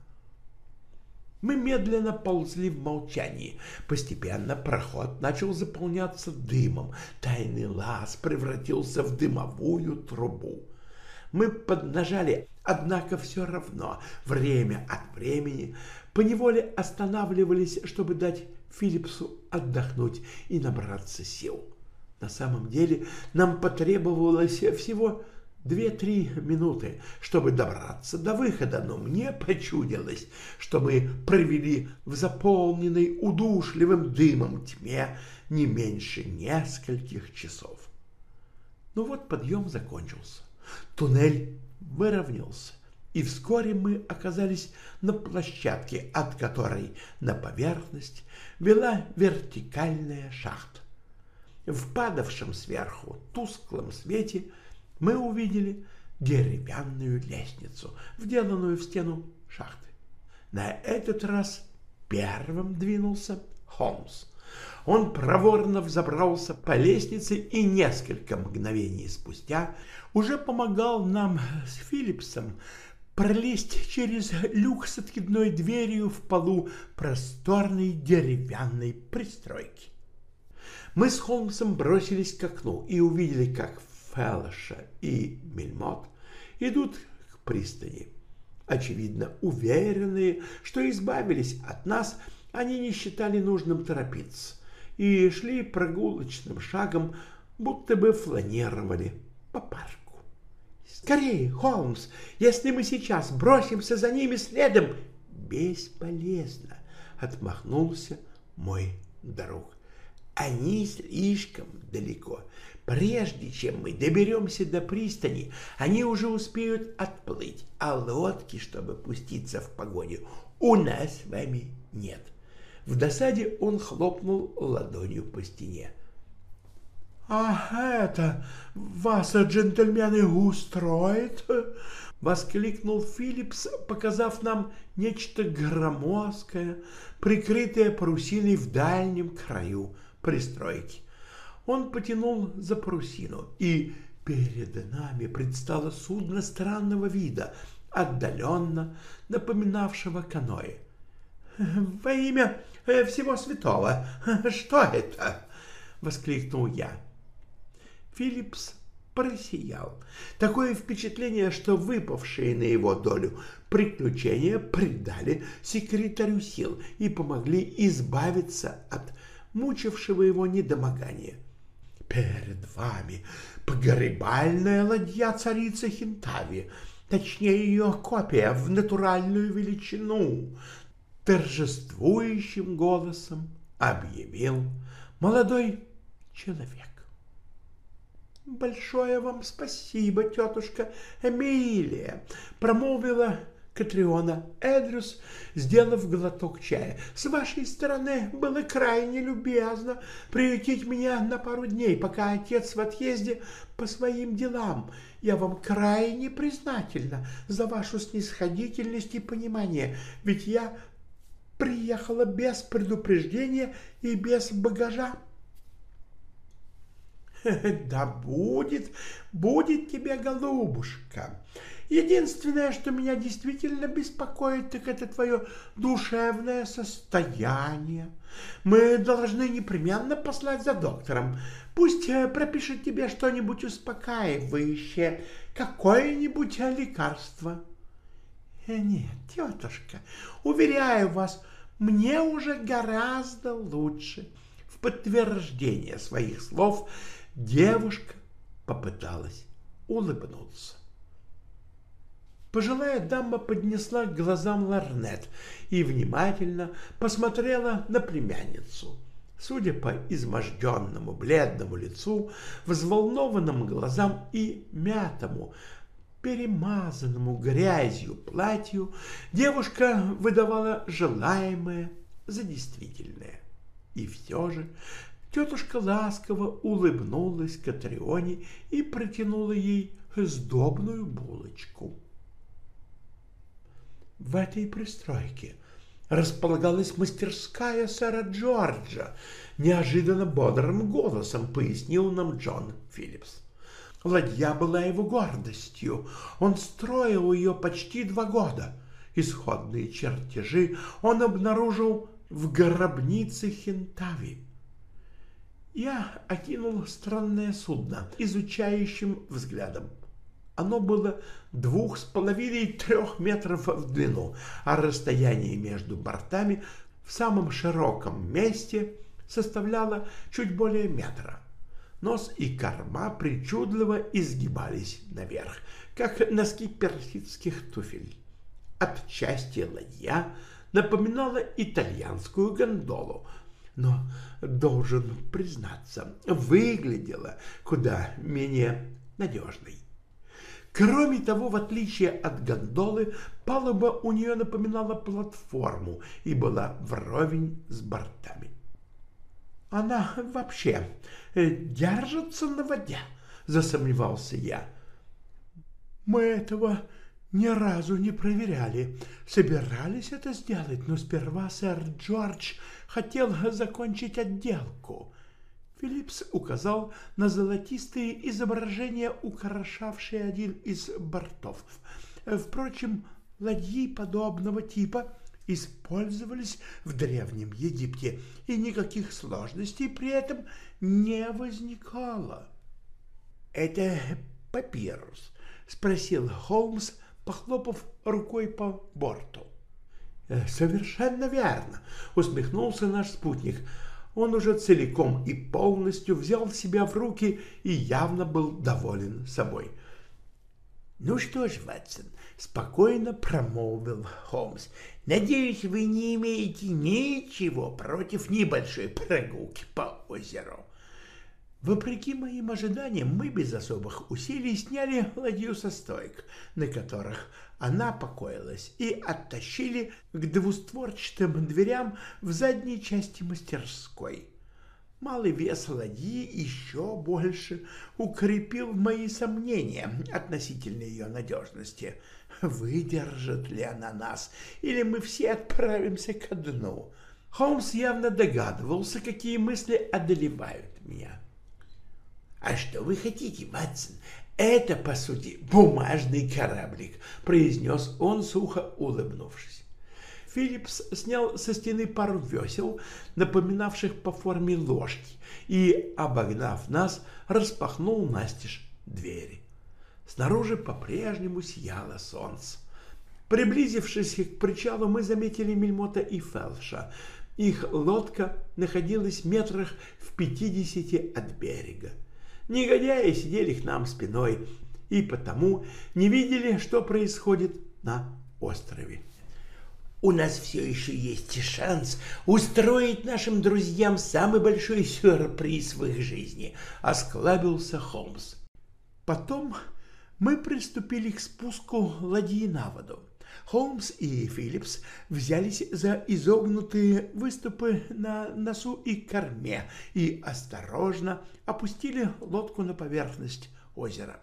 Мы медленно ползли в молчании. Постепенно проход начал заполняться дымом. Тайный лаз превратился в дымовую трубу. Мы поднажали, однако все равно время от времени поневоле останавливались, чтобы дать Филлипсу отдохнуть и набраться сил. На самом деле нам потребовалось всего две-три минуты, чтобы добраться до выхода, но мне почудилось, что мы провели в заполненной удушливым дымом тьме не меньше нескольких часов. Ну вот подъем закончился. Туннель выровнялся, и вскоре мы оказались на площадке, от которой на поверхность вела вертикальная шахта. В падавшем сверху тусклом свете – мы увидели деревянную лестницу, вделанную в стену шахты. На этот раз первым двинулся Холмс. Он проворно взобрался по лестнице и несколько мгновений спустя уже помогал нам с Филлипсом пролезть через люк с откидной дверью в полу просторной деревянной пристройки. Мы с Холмсом бросились к окну и увидели, как Фелша и Мельмот идут к пристани. Очевидно, уверенные, что избавились от нас, они не считали нужным торопиться и шли прогулочным шагом, будто бы фланировали по парку. «Скорее, Холмс, если мы сейчас бросимся за ними следом...» «Бесполезно», — отмахнулся мой друг. «Они слишком далеко. Прежде чем мы доберемся до пристани, они уже успеют отплыть, а лодки, чтобы пуститься в погоню, у нас с вами нет. В досаде он хлопнул ладонью по стене. — А это вас, джентльмены, устроит? — воскликнул Филлипс, показав нам нечто громоздкое, прикрытое парусиной в дальнем краю пристройки. Он потянул за парусину, и перед нами предстало судно странного вида, отдаленно напоминавшего каноэ. «Во имя э, всего святого, что это?» воскликнул я. Филлипс просиял. Такое впечатление, что выпавшие на его долю приключения придали секретарю сил и помогли избавиться от мучившего его недомогания. Перед вами погребальная ладья царицы Хинтави, точнее ее копия в натуральную величину, торжествующим голосом объявил молодой человек. «Большое вам спасибо, тетушка Эмилия!» — промолвила Катриона Эдрюс, сделав глоток чая. «С вашей стороны было крайне любезно приютить меня на пару дней, пока отец в отъезде по своим делам. Я вам крайне признательна за вашу снисходительность и понимание, ведь я приехала без предупреждения и без багажа». Да будет, будет тебе, голубушка. Единственное, что меня действительно беспокоит, так это твое душевное состояние. Мы должны непременно послать за доктором. Пусть э, пропишет тебе что-нибудь успокаивающее, какое-нибудь лекарство. Э, нет, тетушка, уверяю вас, мне уже гораздо лучше. В подтверждение своих слов Девушка попыталась улыбнуться. Пожилая дама поднесла к глазам ларнет и внимательно посмотрела на племянницу. Судя по изможденному бледному лицу, взволнованным глазам и мятому, перемазанному грязью платью, девушка выдавала желаемое за действительное. И все же Тетушка ласково улыбнулась Катрионе и протянула ей сдобную булочку. В этой пристройке располагалась мастерская сэра Джорджа, неожиданно бодрым голосом пояснил нам Джон Филлипс. Ладья была его гордостью, он строил ее почти два года. Исходные чертежи он обнаружил в гробнице Хинтави. Я окинул странное судно изучающим взглядом. Оно было двух с половиной трех метров в длину, а расстояние между бортами в самом широком месте составляло чуть более метра. Нос и корма причудливо изгибались наверх, как носки персидских туфель. Отчасти ладья напоминала итальянскую гондолу, но, должен признаться, выглядела куда менее надежной. Кроме того, в отличие от гондолы, палуба у нее напоминала платформу и была вровень с бортами. «Она вообще э, держится на воде?» — засомневался я. «Мы этого ни разу не проверяли. Собирались это сделать, но сперва сэр Джордж хотел закончить отделку. Филлипс указал на золотистые изображения, украшавшие один из бортов. Впрочем, ладьи подобного типа использовались в Древнем Египте, и никаких сложностей при этом не возникало. — Это папирус? — спросил Холмс, похлопав рукой по борту. «Э, «Совершенно верно», — усмехнулся наш спутник. Он уже целиком и полностью взял себя в руки и явно был доволен собой. «Ну что ж, Ватсон», — спокойно промолвил Холмс, — «надеюсь, вы не имеете ничего против небольшой прогулки по озеру». Вопреки моим ожиданиям, мы без особых усилий сняли ладью со стоек, на которых она покоилась, и оттащили к двустворчатым дверям в задней части мастерской. Малый вес ладьи еще больше укрепил мои сомнения относительно ее надежности. Выдержит ли она нас, или мы все отправимся ко дну? Холмс явно догадывался, какие мысли одолевают меня. «А что вы хотите, Ватсон? Это, по сути, бумажный кораблик», — произнес он, сухо улыбнувшись. Филлипс снял со стены пару весел, напоминавших по форме ложки, и, обогнав нас, распахнул настежь двери. Снаружи по-прежнему сияло солнце. Приблизившись к причалу, мы заметили Мельмота и Фелша. Их лодка находилась метрах в пятидесяти от берега. Негодяи сидели к нам спиной и потому не видели, что происходит на острове. У нас все еще есть шанс устроить нашим друзьям самый большой сюрприз в их жизни, — осклабился Холмс. Потом мы приступили к спуску ладьи на воду. Холмс и Филлипс взялись за изогнутые выступы на носу и корме и осторожно опустили лодку на поверхность озера.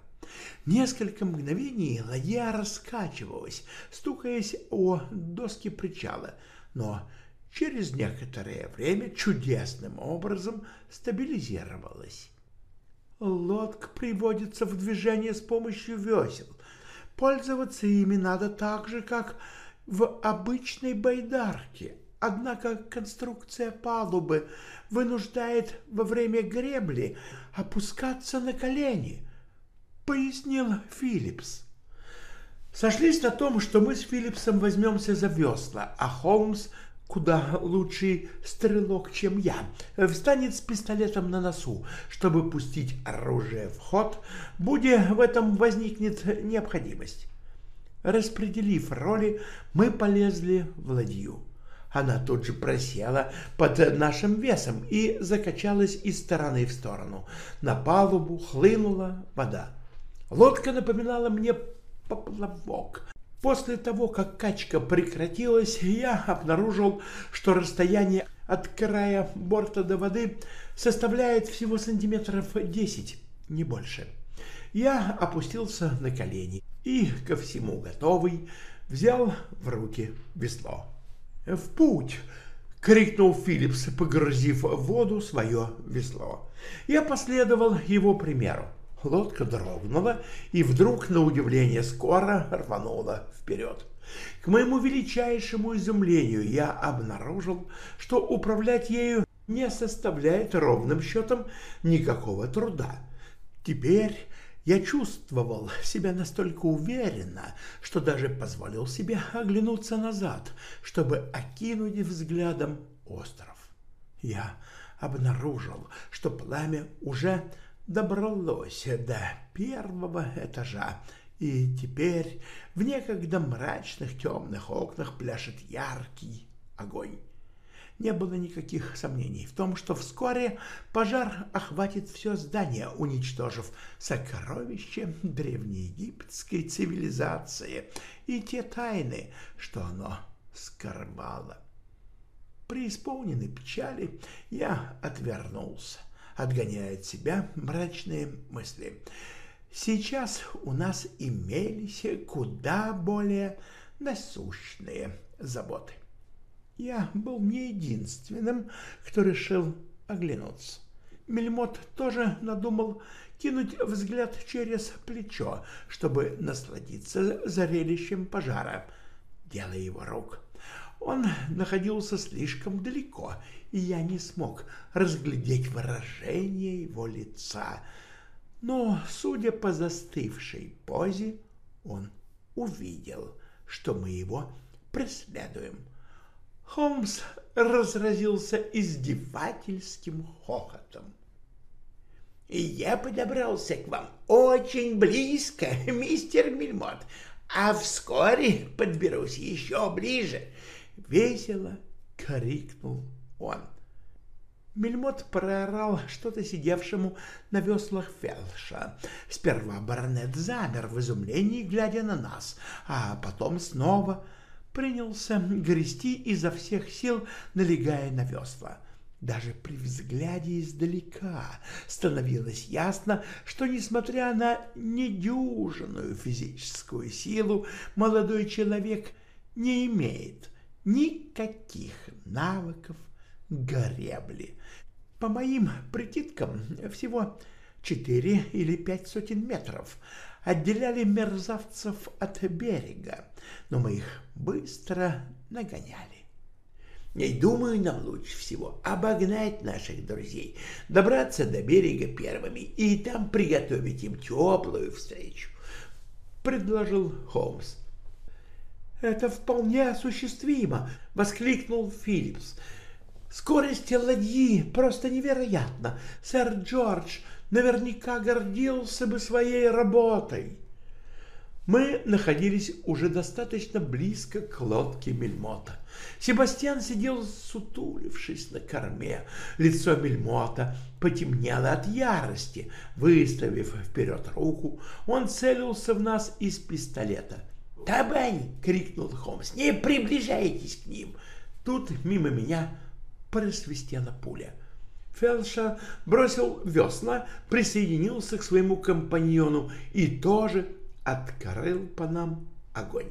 Несколько мгновений ладья раскачивалась, стукаясь о доски причала, но через некоторое время чудесным образом стабилизировалась. Лодка приводится в движение с помощью весел, Пользоваться ими надо так же, как в обычной байдарке. Однако конструкция палубы вынуждает во время гребли опускаться на колени, пояснил Филлипс. Сошлись на том, что мы с Филлипсом возьмемся за весла, а Холмс куда лучший стрелок, чем я, встанет с пистолетом на носу, чтобы пустить оружие в ход, будь в этом возникнет необходимость. Распределив роли, мы полезли в ладью. Она тут же просела под нашим весом и закачалась из стороны в сторону. На палубу хлынула вода. Лодка напоминала мне поплавок, После того, как качка прекратилась, я обнаружил, что расстояние от края борта до воды составляет всего сантиметров десять, не больше. Я опустился на колени и, ко всему готовый, взял в руки весло. «В путь!» — крикнул Филлипс, погрузив в воду свое весло. Я последовал его примеру. Лодка дрогнула и вдруг, на удивление, скоро рванула вперед. К моему величайшему изумлению я обнаружил, что управлять ею не составляет ровным счетом никакого труда. Теперь я чувствовал себя настолько уверенно, что даже позволил себе оглянуться назад, чтобы окинуть взглядом остров. Я обнаружил, что пламя уже добралось до первого этажа, и теперь в некогда мрачных темных окнах пляшет яркий огонь. Не было никаких сомнений в том, что вскоре пожар охватит все здание, уничтожив сокровища древнеегипетской цивилизации и те тайны, что оно скрывало. Преисполненный печали, я отвернулся отгоняя от себя мрачные мысли. Сейчас у нас имелись куда более насущные заботы. Я был не единственным, кто решил оглянуться. Мельмот тоже надумал кинуть взгляд через плечо, чтобы насладиться зрелищем пожара. Дело его рук. Он находился слишком далеко, и я не смог разглядеть выражение его лица. Но, судя по застывшей позе, он увидел, что мы его преследуем. Холмс разразился издевательским хохотом. «Я подобрался к вам очень близко, мистер Мильмот, а вскоре подберусь еще ближе. Весело крикнул он. Мельмот проорал что-то сидевшему на веслах Фелша. Сперва баронет замер в изумлении, глядя на нас, а потом снова принялся грести изо всех сил, налегая на весла. Даже при взгляде издалека становилось ясно, что, несмотря на недюжинную физическую силу, молодой человек не имеет никаких навыков гребли. По моим прикидкам, всего четыре или пять сотен метров, отделяли мерзавцев от берега, но мы их быстро нагоняли. Не думаю, нам лучше всего обогнать наших друзей, добраться до берега первыми и там приготовить им теплую встречу, — предложил Холмс. «Это вполне осуществимо!» — воскликнул Филлипс. «Скорость ладьи просто невероятна. Сэр Джордж наверняка гордился бы своей работой». Мы находились уже достаточно близко к лодке Мельмота. Себастьян сидел, сутулившись на корме. Лицо Мельмота потемнело от ярости. Выставив вперед руку, он целился в нас из пистолета. «Табань!» — крикнул Холмс. «Не приближайтесь к ним!» Тут мимо меня просвистела пуля. Фелша бросил весла, присоединился к своему компаньону и тоже открыл по нам огонь.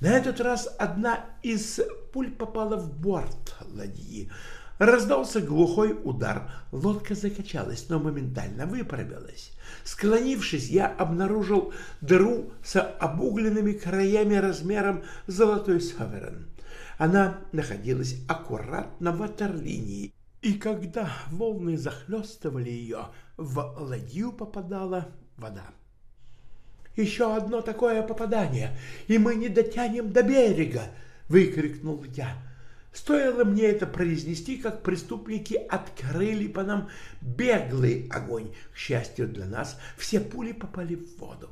На этот раз одна из пуль попала в борт ладьи. Раздался глухой удар. Лодка закачалась, но моментально выправилась. Склонившись, я обнаружил дыру с обугленными краями размером золотой саверен. Она находилась аккуратно в ватерлинии, и когда волны захлестывали ее, в ладью попадала вода. «Еще одно такое попадание, и мы не дотянем до берега!» — выкрикнул я. Стоило мне это произнести, как преступники открыли по нам беглый огонь. К счастью для нас, все пули попали в воду.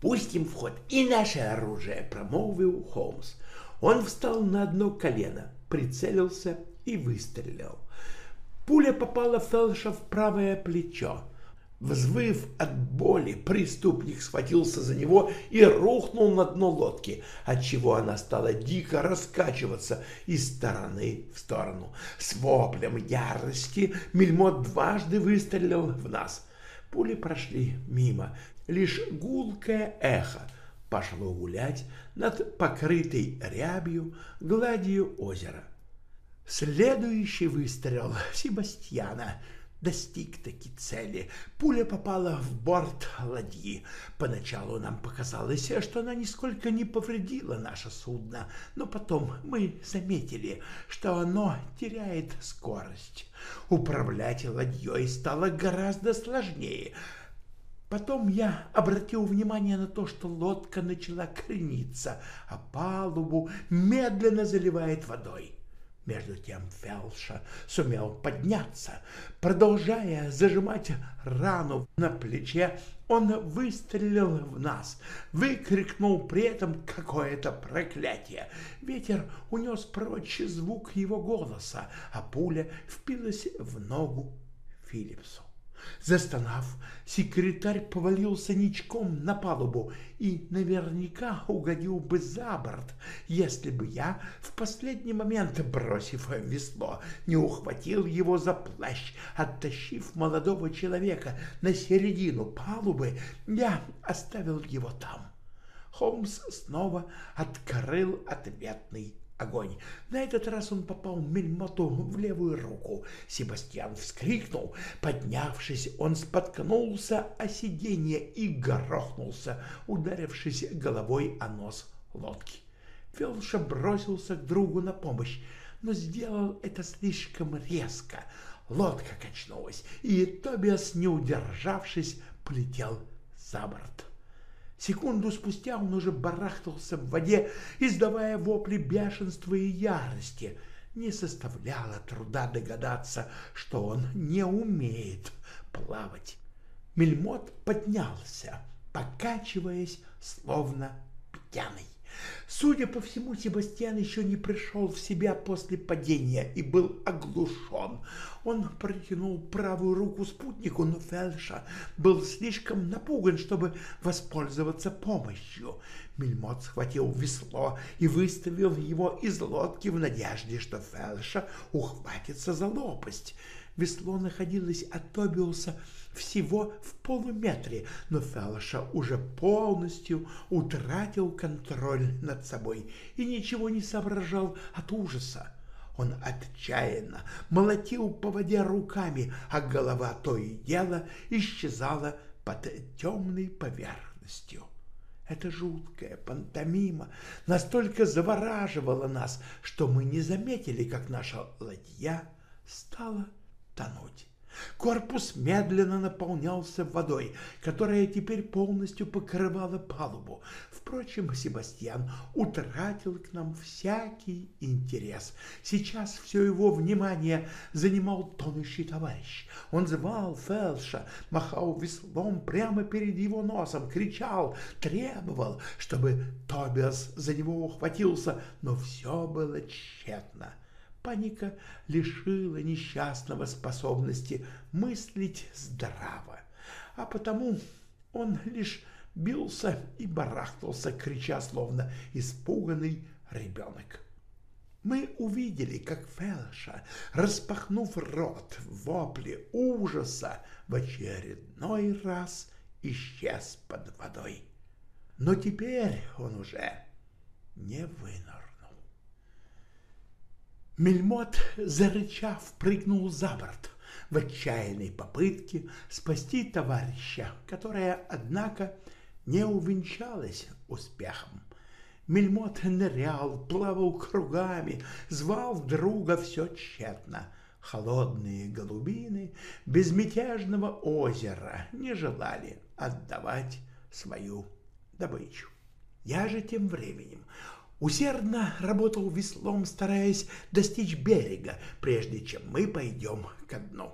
«Пустим в ход и наше оружие», — промолвил Холмс. Он встал на одно колено, прицелился и выстрелил. Пуля попала Фелша в правое плечо. Взвыв от боли, преступник схватился за него и рухнул на дно лодки, отчего она стала дико раскачиваться из стороны в сторону. С воплем ярости Мельмот дважды выстрелил в нас. Пули прошли мимо, лишь гулкое эхо пошло гулять над покрытой рябью гладью озера. Следующий выстрел Себастьяна — достиг таки цели. Пуля попала в борт ладьи. Поначалу нам показалось, что она нисколько не повредила наше судно, но потом мы заметили, что оно теряет скорость. Управлять ладьей стало гораздо сложнее. Потом я обратил внимание на то, что лодка начала крениться, а палубу медленно заливает водой. Между тем Фелша сумел подняться. Продолжая зажимать рану на плече, он выстрелил в нас, выкрикнул при этом какое-то проклятие. Ветер унес прочь звук его голоса, а пуля впилась в ногу Филлипсу. Застонав, секретарь повалился ничком на палубу и наверняка угодил бы за борт, если бы я в последний момент, бросив весло, не ухватил его за плащ, оттащив молодого человека на середину палубы, я оставил его там. Холмс снова открыл ответный огонь. На этот раз он попал Мельмоту в левую руку. Себастьян вскрикнул. Поднявшись, он споткнулся о сиденье и грохнулся, ударившись головой о нос лодки. Фелша бросился к другу на помощь, но сделал это слишком резко. Лодка качнулась, и Тобиас, не удержавшись, полетел за борт. Секунду спустя он уже барахтался в воде, издавая вопли бешенства и ярости. Не составляло труда догадаться, что он не умеет плавать. Мельмот поднялся, покачиваясь, словно пьяный. Судя по всему, Себастьян еще не пришел в себя после падения и был оглушен. Он протянул правую руку спутнику, но Фельша был слишком напуган, чтобы воспользоваться помощью. Мельмот схватил весло и выставил его из лодки в надежде, что Фельша ухватится за лопасть. Весло находилось от Тобиуса всего в полуметре, но Фелша уже полностью утратил контроль над собой и ничего не соображал от ужаса. Он отчаянно молотил по воде руками, а голова то и дело исчезала под темной поверхностью. Эта жуткая пантомима настолько завораживала нас, что мы не заметили, как наша ладья стала тонуть. Корпус медленно наполнялся водой, которая теперь полностью покрывала палубу. Впрочем, Себастьян утратил к нам всякий интерес. Сейчас все его внимание занимал тонущий товарищ. Он звал Фелша, махал веслом прямо перед его носом, кричал, требовал, чтобы Тобиас за него ухватился, но все было тщетно. Паника лишила несчастного способности мыслить здраво, а потому он лишь бился и барахтался, крича, словно испуганный ребенок. Мы увидели, как Фелша, распахнув рот в вопле ужаса, в очередной раз исчез под водой. Но теперь он уже не вынырнул. Мельмот, зарычав, прыгнул за борт в отчаянной попытке спасти товарища, которая, однако, не увенчалась успехом. Мельмот нырял, плавал кругами, звал друга все тщетно. Холодные голубины безмятежного озера не желали отдавать свою добычу. Я же тем временем усердно работал веслом, стараясь достичь берега, прежде чем мы пойдем ко дну.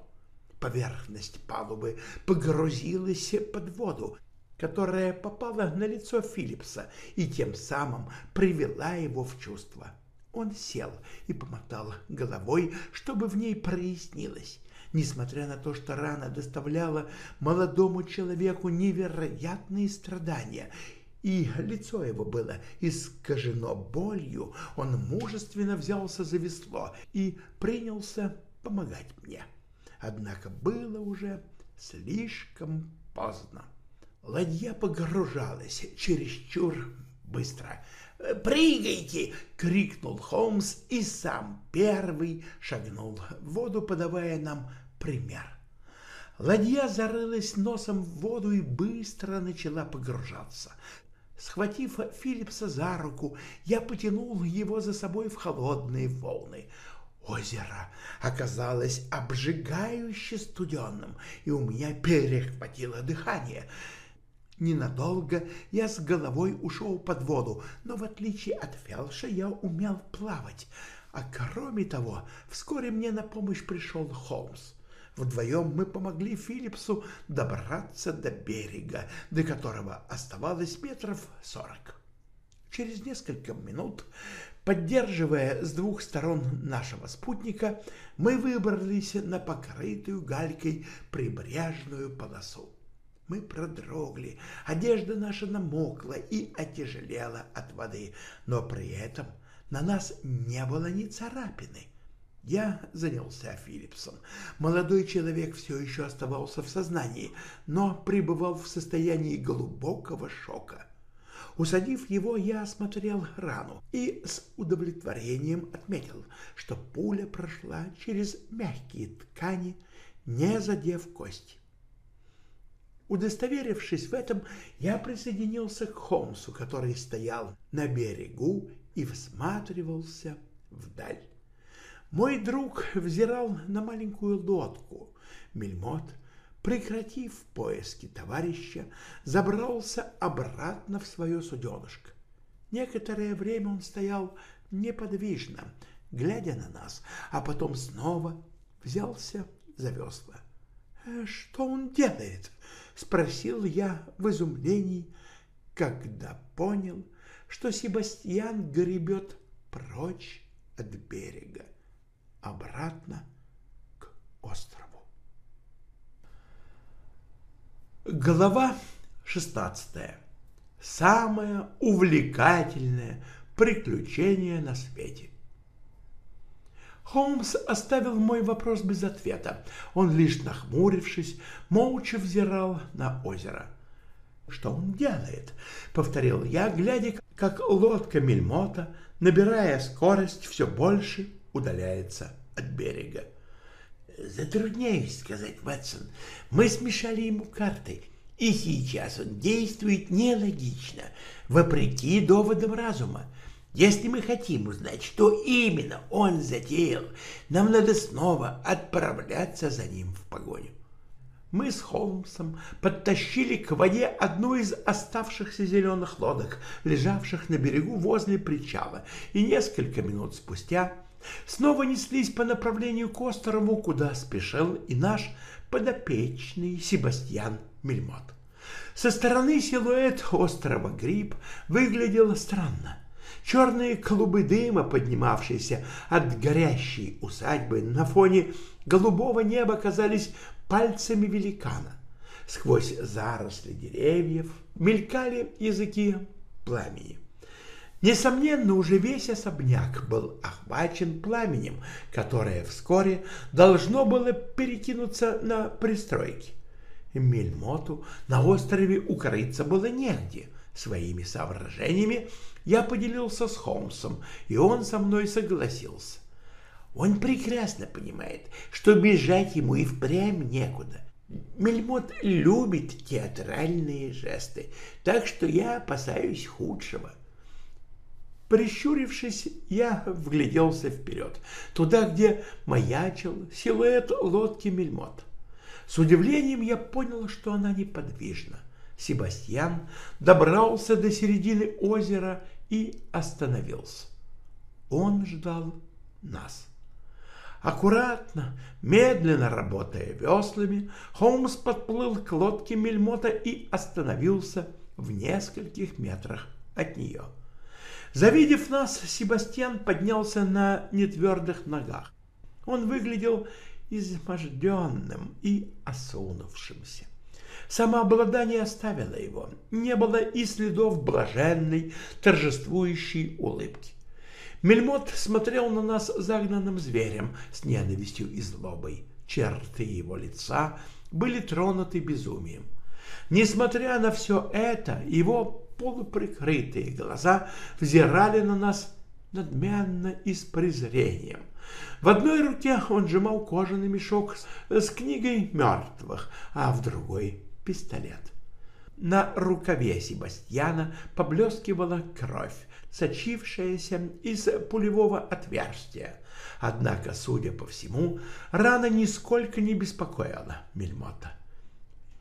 Поверхность палубы погрузилась под воду, которая попала на лицо Филлипса и тем самым привела его в чувство. Он сел и помотал головой, чтобы в ней прояснилось. Несмотря на то, что рана доставляла молодому человеку невероятные страдания и лицо его было искажено болью, он мужественно взялся за весло и принялся помогать мне. Однако было уже слишком поздно. Ладья погружалась чересчур быстро. «Прыгайте!» — крикнул Холмс и сам первый шагнул в воду, подавая нам пример. Ладья зарылась носом в воду и быстро начала погружаться. Схватив Филлипса за руку, я потянул его за собой в холодные волны. Озеро оказалось обжигающе студенным, и у меня перехватило дыхание. Ненадолго я с головой ушел под воду, но в отличие от Фелша я умел плавать, а кроме того, вскоре мне на помощь пришел Холмс. Вдвоем мы помогли Филлипсу добраться до берега, до которого оставалось метров сорок. Через несколько минут, поддерживая с двух сторон нашего спутника, мы выбрались на покрытую галькой прибрежную полосу. Мы продрогли, одежда наша намокла и отяжелела от воды, но при этом на нас не было ни царапины. Я занялся Филлипсом. Молодой человек все еще оставался в сознании, но пребывал в состоянии глубокого шока. Усадив его, я осмотрел рану и с удовлетворением отметил, что пуля прошла через мягкие ткани, не задев кость. Удостоверившись в этом, я присоединился к Холмсу, который стоял на берегу и всматривался вдаль. Мой друг взирал на маленькую лодку. Мельмот, прекратив поиски товарища, забрался обратно в свое суденышко. Некоторое время он стоял неподвижно, глядя на нас, а потом снова взялся за весла. «Э, «Что он делает?» — спросил я в изумлении, когда понял, что Себастьян гребет прочь от берега обратно к острову. Глава 16. Самое увлекательное приключение на свете. Холмс оставил мой вопрос без ответа. Он лишь нахмурившись, молча взирал на озеро. «Что он делает?» — повторил я, глядя, как лодка Мельмота, набирая скорость, все больше удаляется от берега. Затрудняюсь сказать, Ватсон. Мы смешали ему карты. И сейчас он действует нелогично, вопреки доводам разума. Если мы хотим узнать, что именно он затеял, нам надо снова отправляться за ним в погоню. Мы с Холмсом подтащили к воде одну из оставшихся зеленых лодок, лежавших на берегу возле причала, и несколько минут спустя снова неслись по направлению к острову, куда спешил и наш подопечный Себастьян Мельмот. Со стороны силуэт острова Гриб выглядел странно. Черные клубы дыма, поднимавшиеся от горящей усадьбы на фоне голубого неба, казались пальцами великана. Сквозь заросли деревьев мелькали языки пламени. Несомненно, уже весь особняк был охвачен пламенем, которое вскоре должно было перекинуться на пристройки. Мельмоту на острове укрыться было негде. Своими соображениями я поделился с Холмсом, и он со мной согласился. Он прекрасно понимает, что бежать ему и впрямь некуда. Мельмот любит театральные жесты, так что я опасаюсь худшего. Прищурившись, я вгляделся вперед, туда, где маячил силуэт лодки Мельмот. С удивлением я понял, что она неподвижна. Себастьян добрался до середины озера и остановился. Он ждал нас. Аккуратно, медленно работая веслами, Холмс подплыл к лодке Мельмота и остановился в нескольких метрах от нее. Завидев нас, Себастьян поднялся на нетвердых ногах. Он выглядел изможденным и осунувшимся. Самообладание оставило его, не было и следов блаженной, торжествующей улыбки. Мельмот смотрел на нас загнанным зверем с ненавистью и злобой. Черты его лица были тронуты безумием. Несмотря на все это, его полуприкрытые глаза взирали на нас надменно и с презрением. В одной руке он сжимал кожаный мешок с книгой мертвых, а в другой — пистолет. На рукаве Себастьяна поблескивала кровь, сочившаяся из пулевого отверстия. Однако, судя по всему, рана нисколько не беспокоила Мельмота.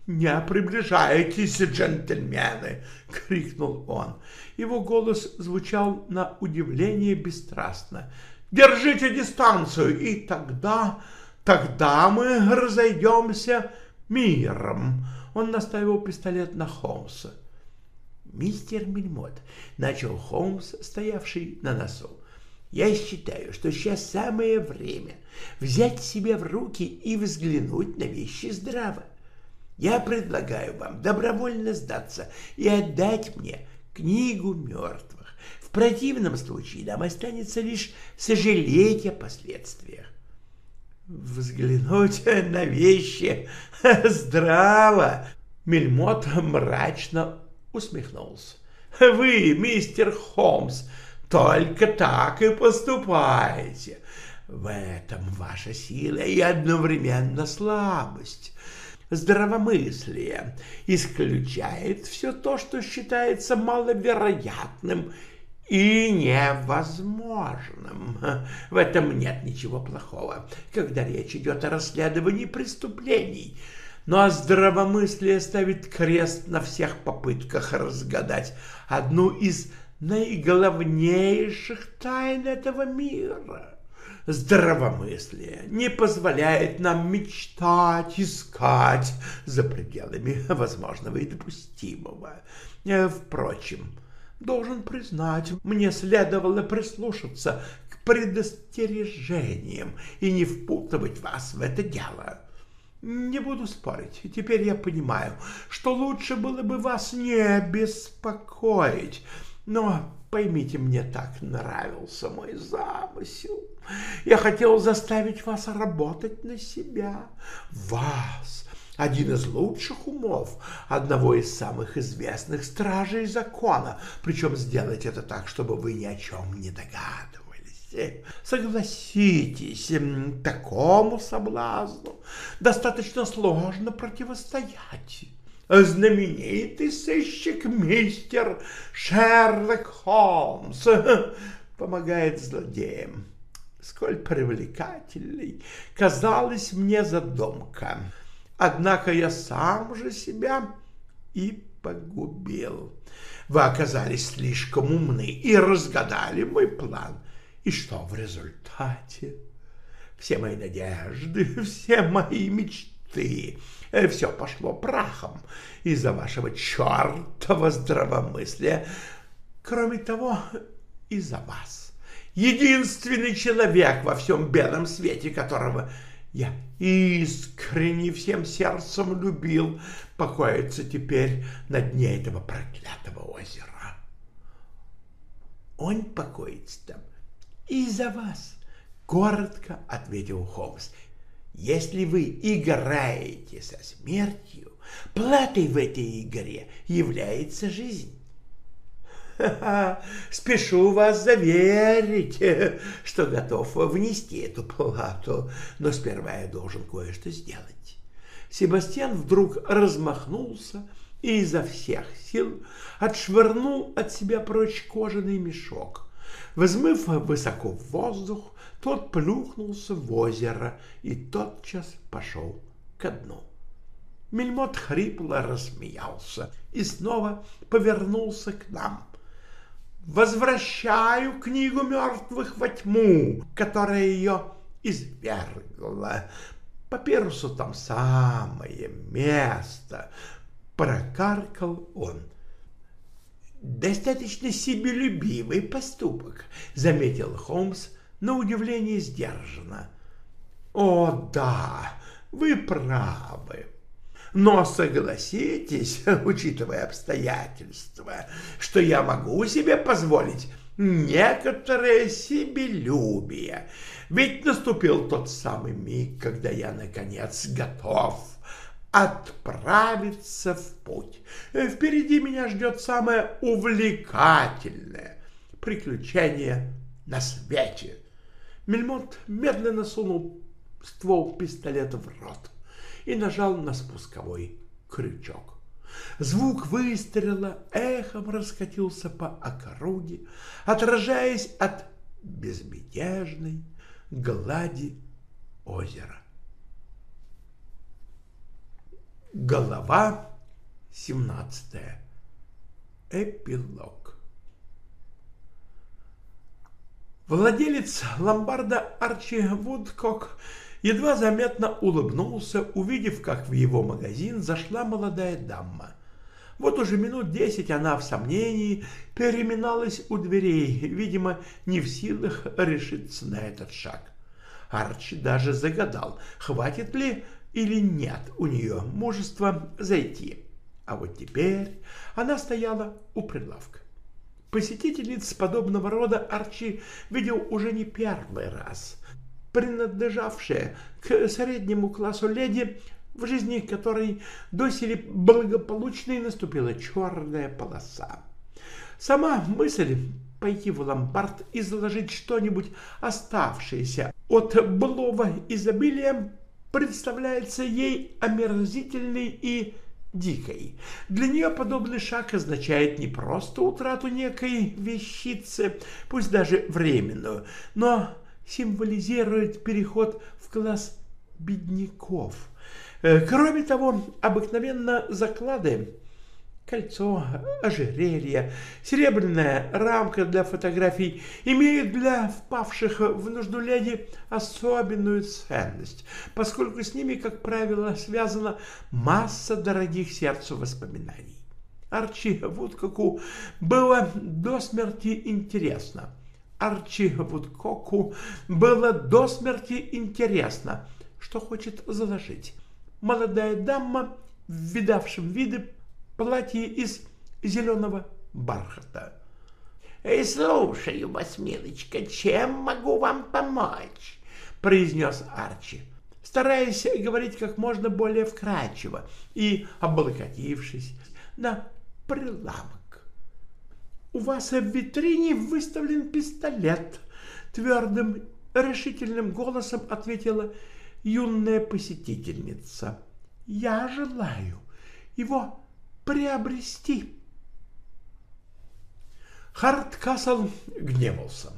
«Не приближайтесь, джентльмены!» — крикнул он. Его голос звучал на удивление бесстрастно. «Держите дистанцию, и тогда, тогда мы разойдемся миром!» Он наставил пистолет на Холмса. «Мистер Мельмот», — начал Холмс, стоявший на носу, — «я считаю, что сейчас самое время взять себя в руки и взглянуть на вещи здраво. Я предлагаю вам добровольно сдаться и отдать мне книгу мертвых. В противном случае нам останется лишь сожалеть о последствиях. Взглянуть на вещи здраво. Мельмот мрачно усмехнулся. Вы, мистер Холмс, только так и поступаете. В этом ваша сила и одновременно слабость. Здравомыслие исключает все то, что считается маловероятным и невозможным. В этом нет ничего плохого, когда речь идет о расследовании преступлений. Но здравомыслие ставит крест на всех попытках разгадать одну из наиглавнейших тайн этого мира. Здравомыслие не позволяет нам мечтать, искать за пределами возможного и допустимого. Впрочем, Должен признать, мне следовало прислушаться к предостережениям и не впутывать вас в это дело. Не буду спорить, теперь я понимаю, что лучше было бы вас не беспокоить, но поймите, мне так нравился мой замысел. Я хотел заставить вас работать на себя, вас, один из лучших умов одного из самых известных стражей закона, причем сделать это так, чтобы вы ни о чем не догадывались. Согласитесь, такому соблазну достаточно сложно противостоять. знаменитый сыщик мистер Шерлок Холмс помогает злодеям. Сколь привлекательной казалась мне задумка. Однако я сам же себя и погубил. Вы оказались слишком умны и разгадали мой план. И что в результате? Все мои надежды, все мои мечты, все пошло прахом из-за вашего чертова здравомыслия. Кроме того, из-за вас. Единственный человек во всем белом свете, которого я искренне всем сердцем любил, покоится теперь на дне этого проклятого озера. Он покоится там из-за вас, коротко ответил Холмс. Если вы играете со смертью, платой в этой игре является жизнь. Спешу вас заверить, что готов внести эту плату, но сперва я должен кое-что сделать. Себастьян вдруг размахнулся и изо всех сил отшвырнул от себя прочь кожаный мешок. Взмыв высоко в воздух, тот плюхнулся в озеро и тотчас пошел ко дну. Мельмот хрипло рассмеялся и снова повернулся к нам. «Возвращаю книгу мертвых во тьму, которая ее извергла. Папирусу там самое место», — прокаркал он. «Достаточно себелюбивый поступок», — заметил Холмс, на удивление сдержанно. «О, да, вы правы. Но согласитесь, учитывая обстоятельства, что я могу себе позволить некоторое себелюбие, ведь наступил тот самый миг, когда я, наконец, готов» отправиться в путь. Впереди меня ждет самое увлекательное приключение на свете. Мельмонт медленно сунул ствол пистолета в рот и нажал на спусковой крючок. Звук выстрела эхом раскатился по округе, отражаясь от безмятежной глади озера. Голова 17. Эпилог. Владелец ломбарда Арчи Вудкок едва заметно улыбнулся, увидев, как в его магазин зашла молодая дама. Вот уже минут десять она в сомнении переминалась у дверей, видимо, не в силах решиться на этот шаг. Арчи даже загадал, хватит ли или нет у нее мужества зайти. А вот теперь она стояла у прилавка. Посетительниц подобного рода Арчи видел уже не первый раз. Принадлежавшая к среднему классу леди, в жизни которой доселе благополучной наступила черная полоса. Сама мысль пойти в ломбард и заложить что-нибудь оставшееся от былого изобилия представляется ей омерзительной и дикой. Для нее подобный шаг означает не просто утрату некой вещицы, пусть даже временную, но символизирует переход в класс бедняков. Э, кроме того, обыкновенно заклады Кольцо, ожерелье, серебряная рамка для фотографий имеют для впавших в нужду леди особенную ценность, поскольку с ними, как правило, связана масса дорогих сердцу воспоминаний. Арчи Вудкоку было до смерти интересно. Арчи Вудкоку было до смерти интересно, что хочет заложить. Молодая дама в видавшем виды платье из зеленого бархата. «Э, — Слушаю вас, милочка, чем могу вам помочь? — произнес Арчи, стараясь говорить как можно более вкрадчиво и облокотившись на прилавок. — У вас в витрине выставлен пистолет, — твердым, решительным голосом ответила юная посетительница. — Я желаю его приобрести. Хардкасл гневался.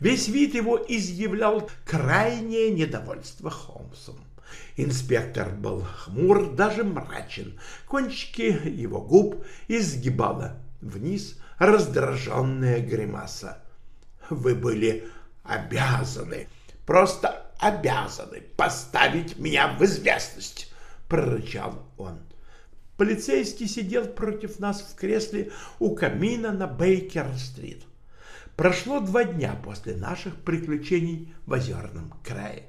Весь вид его изъявлял крайнее недовольство Холмсом. Инспектор был хмур, даже мрачен. Кончики его губ изгибала вниз раздраженная гримаса. «Вы были обязаны, просто обязаны поставить меня в известность», — прорычал он. Полицейский сидел против нас в кресле у камина на Бейкер-стрит. Прошло два дня после наших приключений в озерном крае.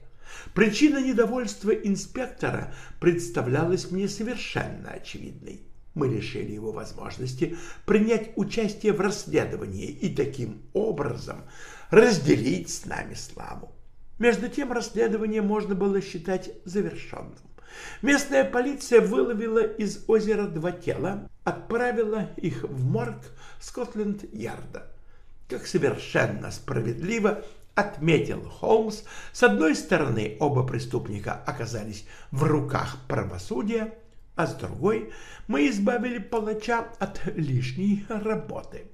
Причина недовольства инспектора представлялась мне совершенно очевидной. Мы лишили его возможности принять участие в расследовании и таким образом разделить с нами славу. Между тем расследование можно было считать завершенным. Местная полиция выловила из озера два тела, отправила их в морг Скотленд-Ярда. Как совершенно справедливо отметил Холмс, с одной стороны оба преступника оказались в руках правосудия, а с другой мы избавили палача от лишней работы.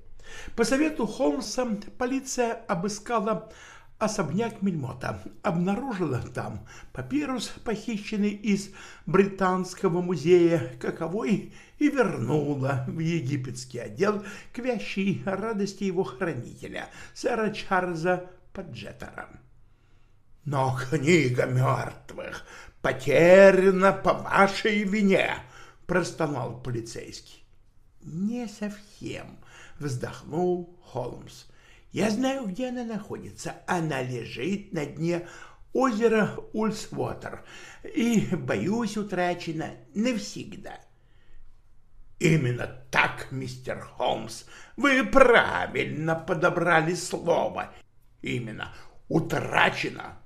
По совету Холмса полиция обыскала особняк Мельмота, обнаружила там папирус, похищенный из Британского музея, каковой и вернула в египетский отдел к вящей радости его хранителя, сэра Чарльза Паджеттера. Но книга мертвых потеряна по вашей вине, простонал полицейский. Не совсем, вздохнул Холмс. Я знаю, где она находится. Она лежит на дне озера Ульсвотер и, боюсь, утрачена навсегда. Именно так, мистер Холмс, вы правильно подобрали слово. Именно утрачена.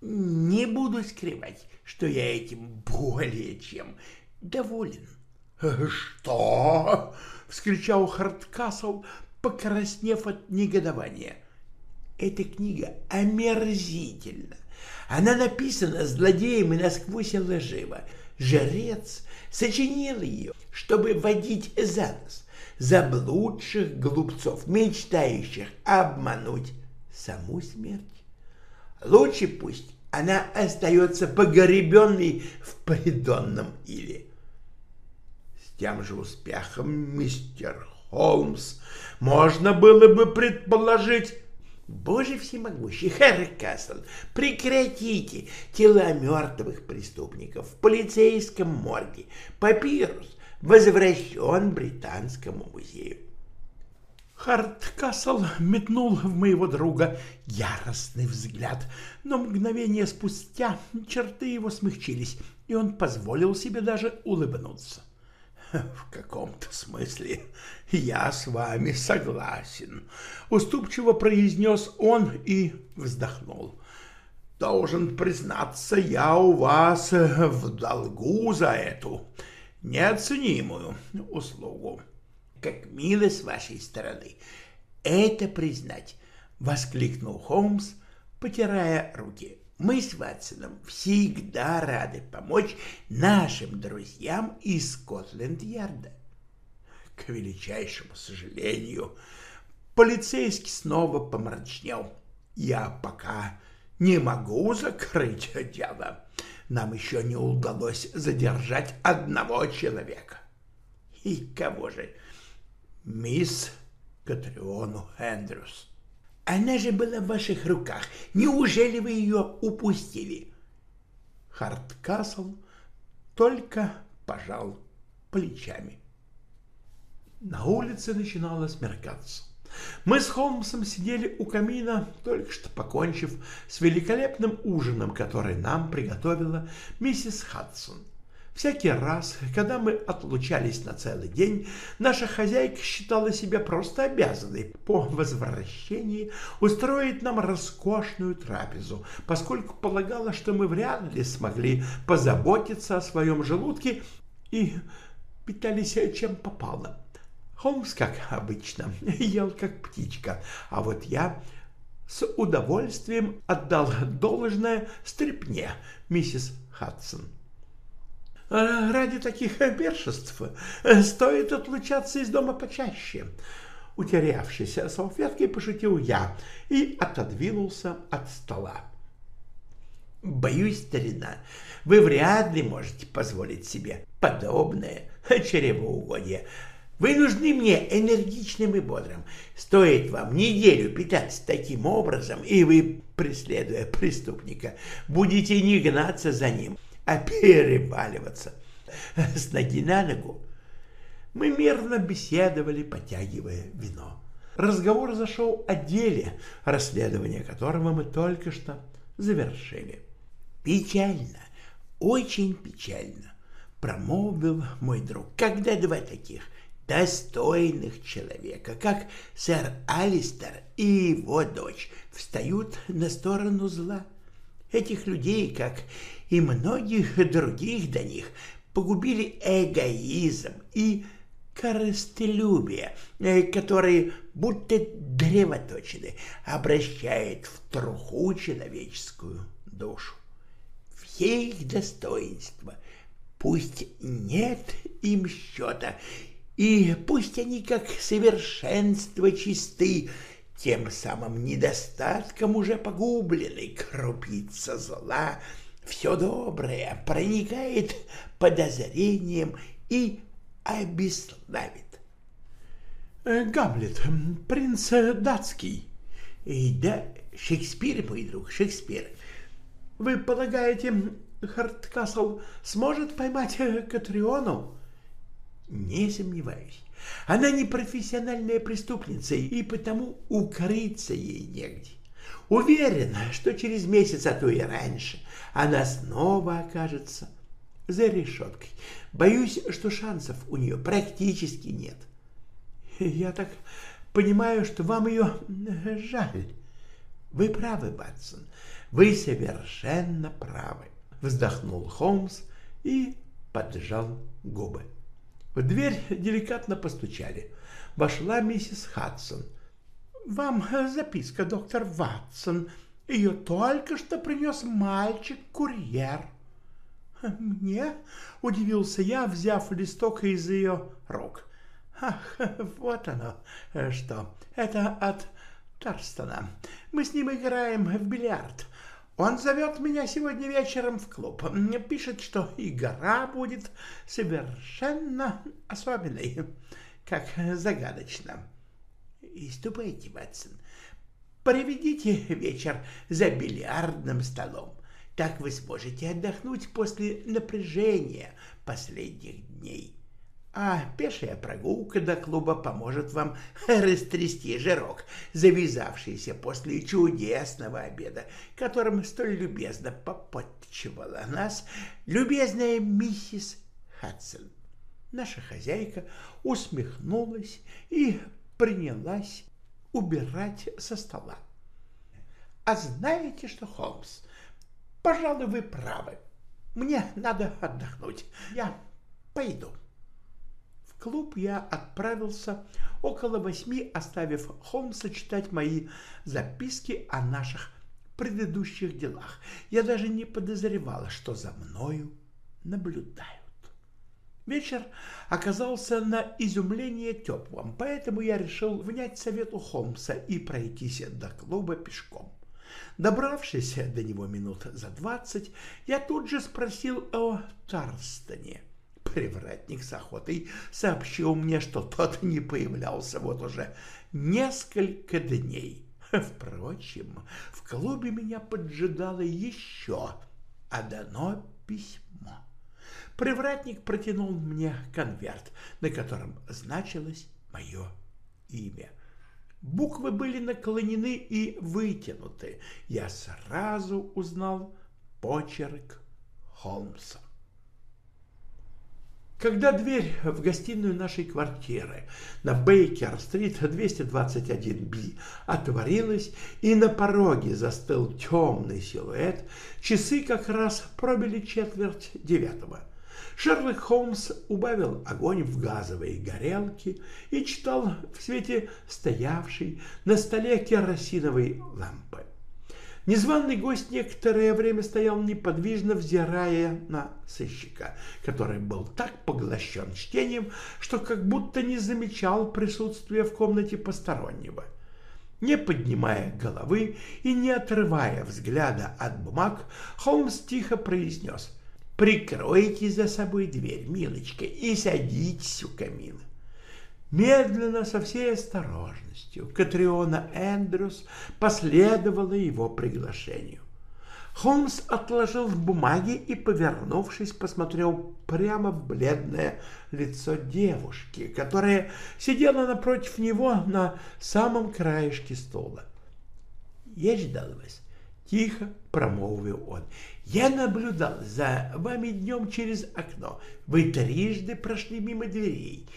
Не буду скрывать, что я этим более чем доволен. «Что?» — вскричал Хардкасл, покраснев от негодования. Эта книга омерзительна. Она написана злодеем и насквозь лживо. Жрец сочинил ее, чтобы водить за нос заблудших глупцов, мечтающих обмануть саму смерть. Лучше пусть она остается погребенной в придонном иле. С тем же успехом мистер Холмс можно было бы предположить... Боже всемогущий, Хэрри Касл, прекратите! Тела мертвых преступников в полицейском морге. Папирус возвращен Британскому музею. Хардкасл метнул в моего друга яростный взгляд, но мгновение спустя черты его смягчились, и он позволил себе даже улыбнуться. В каком-то смысле я с вами согласен, уступчиво произнес он и вздохнул. Должен признаться, я у вас в долгу за эту неоценимую услугу. Как мило с вашей стороны это признать, воскликнул Холмс, потирая руки. Мы с Ватсоном всегда рады помочь нашим друзьям из Скотленд-Ярда. К величайшему сожалению, полицейский снова помрачнел. Я пока не могу закрыть дело. Нам еще не удалось задержать одного человека. И кого же? Мисс Катриону Эндрюс. Она же была в ваших руках. Неужели вы ее упустили? Хардкасл только пожал плечами. На улице начинало смеркаться. Мы с Холмсом сидели у камина, только что покончив с великолепным ужином, который нам приготовила миссис Хадсон. Всякий раз, когда мы отлучались на целый день, наша хозяйка считала себя просто обязанной по возвращении устроить нам роскошную трапезу, поскольку полагала, что мы вряд ли смогли позаботиться о своем желудке и питались чем попало. Холмс, как обычно, ел как птичка, а вот я с удовольствием отдал должное стрепне миссис Хадсон. Ради таких бешенств стоит отлучаться из дома почаще. Утерявшийся салфеткой пошутил я и отодвинулся от стола. Боюсь, старина, вы вряд ли можете позволить себе подобное чревоугодие. Вы нужны мне энергичным и бодрым. Стоит вам неделю питаться таким образом, и вы, преследуя преступника, будете не гнаться за ним, а переваливаться с ноги на ногу. Мы мирно беседовали, потягивая вино. Разговор зашел о деле, расследование которого мы только что завершили. Печально, очень печально, промолвил мой друг, когда два таких достойных человека, как сэр Алистер и его дочь, встают на сторону зла. Этих людей, как и многих других до них, погубили эгоизм и корыстолюбие, э, которые, будто древоточины, обращает в труху человеческую душу. Все их достоинства, пусть нет им счета, и пусть они как совершенство чисты, тем самым недостатком уже погублены, крупица зла, все доброе проникает подозрением и обесславит. Э, Гамлет, принц датский. И да, Шекспир, мой друг, Шекспир. Вы полагаете, Харткасл сможет поймать э, Катриону? Не сомневаюсь. Она не профессиональная преступница, и потому укрыться ей негде. Уверен, что через месяц, а то и раньше, она снова окажется за решеткой. Боюсь, что шансов у нее практически нет. Я так понимаю, что вам ее жаль. Вы правы, Батсон, вы совершенно правы. Вздохнул Холмс и поджал губы. В дверь деликатно постучали. Вошла миссис Хадсон. «Вам записка, доктор Ватсон. Ее только что принес мальчик-курьер». «Мне?» — удивился я, взяв листок из ее рук. «Ах, вот оно что. Это от Тарстона. Мы с ним играем в бильярд. Он зовет меня сегодня вечером в клуб. Пишет, что игра будет совершенно особенной, как загадочно. И ступайте, Ватсон, проведите вечер за бильярдным столом. Так вы сможете отдохнуть после напряжения последних дней. А пешая прогулка до клуба поможет вам растрясти жирок, завязавшийся после чудесного обеда, которым столь любезно попотчевала нас любезная миссис Хадсон. Наша хозяйка усмехнулась и принялась убирать со стола. — А знаете что, Холмс, Пожалуй, вы правы. Мне надо отдохнуть. Я пойду. В клуб я отправился около восьми, оставив Холмса читать мои записки о наших предыдущих делах. Я даже не подозревала, что за мною наблюдают. Вечер оказался на изумление теплым, поэтому я решил внять совет у Холмса и пройтись до клуба пешком. Добравшись до него минут за двадцать, я тут же спросил о Тарстоне. Привратник с охотой сообщил мне, что тот не появлялся вот уже несколько дней. Впрочем, в клубе меня поджидало еще одно письмо. Привратник протянул мне конверт, на котором значилось мое имя. Буквы были наклонены и вытянуты. Я сразу узнал почерк Холмса. Когда дверь в гостиную нашей квартиры на Бейкер-стрит 221-Б отворилась, и на пороге застыл темный силуэт, часы как раз пробили четверть девятого. Шерлок Холмс убавил огонь в газовой горелке и читал в свете стоявшей на столе керосиновой лампы. Незваный гость некоторое время стоял неподвижно, взирая на сыщика, который был так поглощен чтением, что как будто не замечал присутствия в комнате постороннего. Не поднимая головы и не отрывая взгляда от бумаг, Холмс тихо произнес «Прикройте за собой дверь, милочка, и садитесь у камина». Медленно, со всей осторожностью, Катриона Эндрюс последовала его приглашению. Холмс отложил бумаги и, повернувшись, посмотрел прямо в бледное лицо девушки, которая сидела напротив него на самом краешке стула. «Я ждал вас», — тихо промолвил он. «Я наблюдал за вами днем через окно. Вы трижды прошли мимо дверей.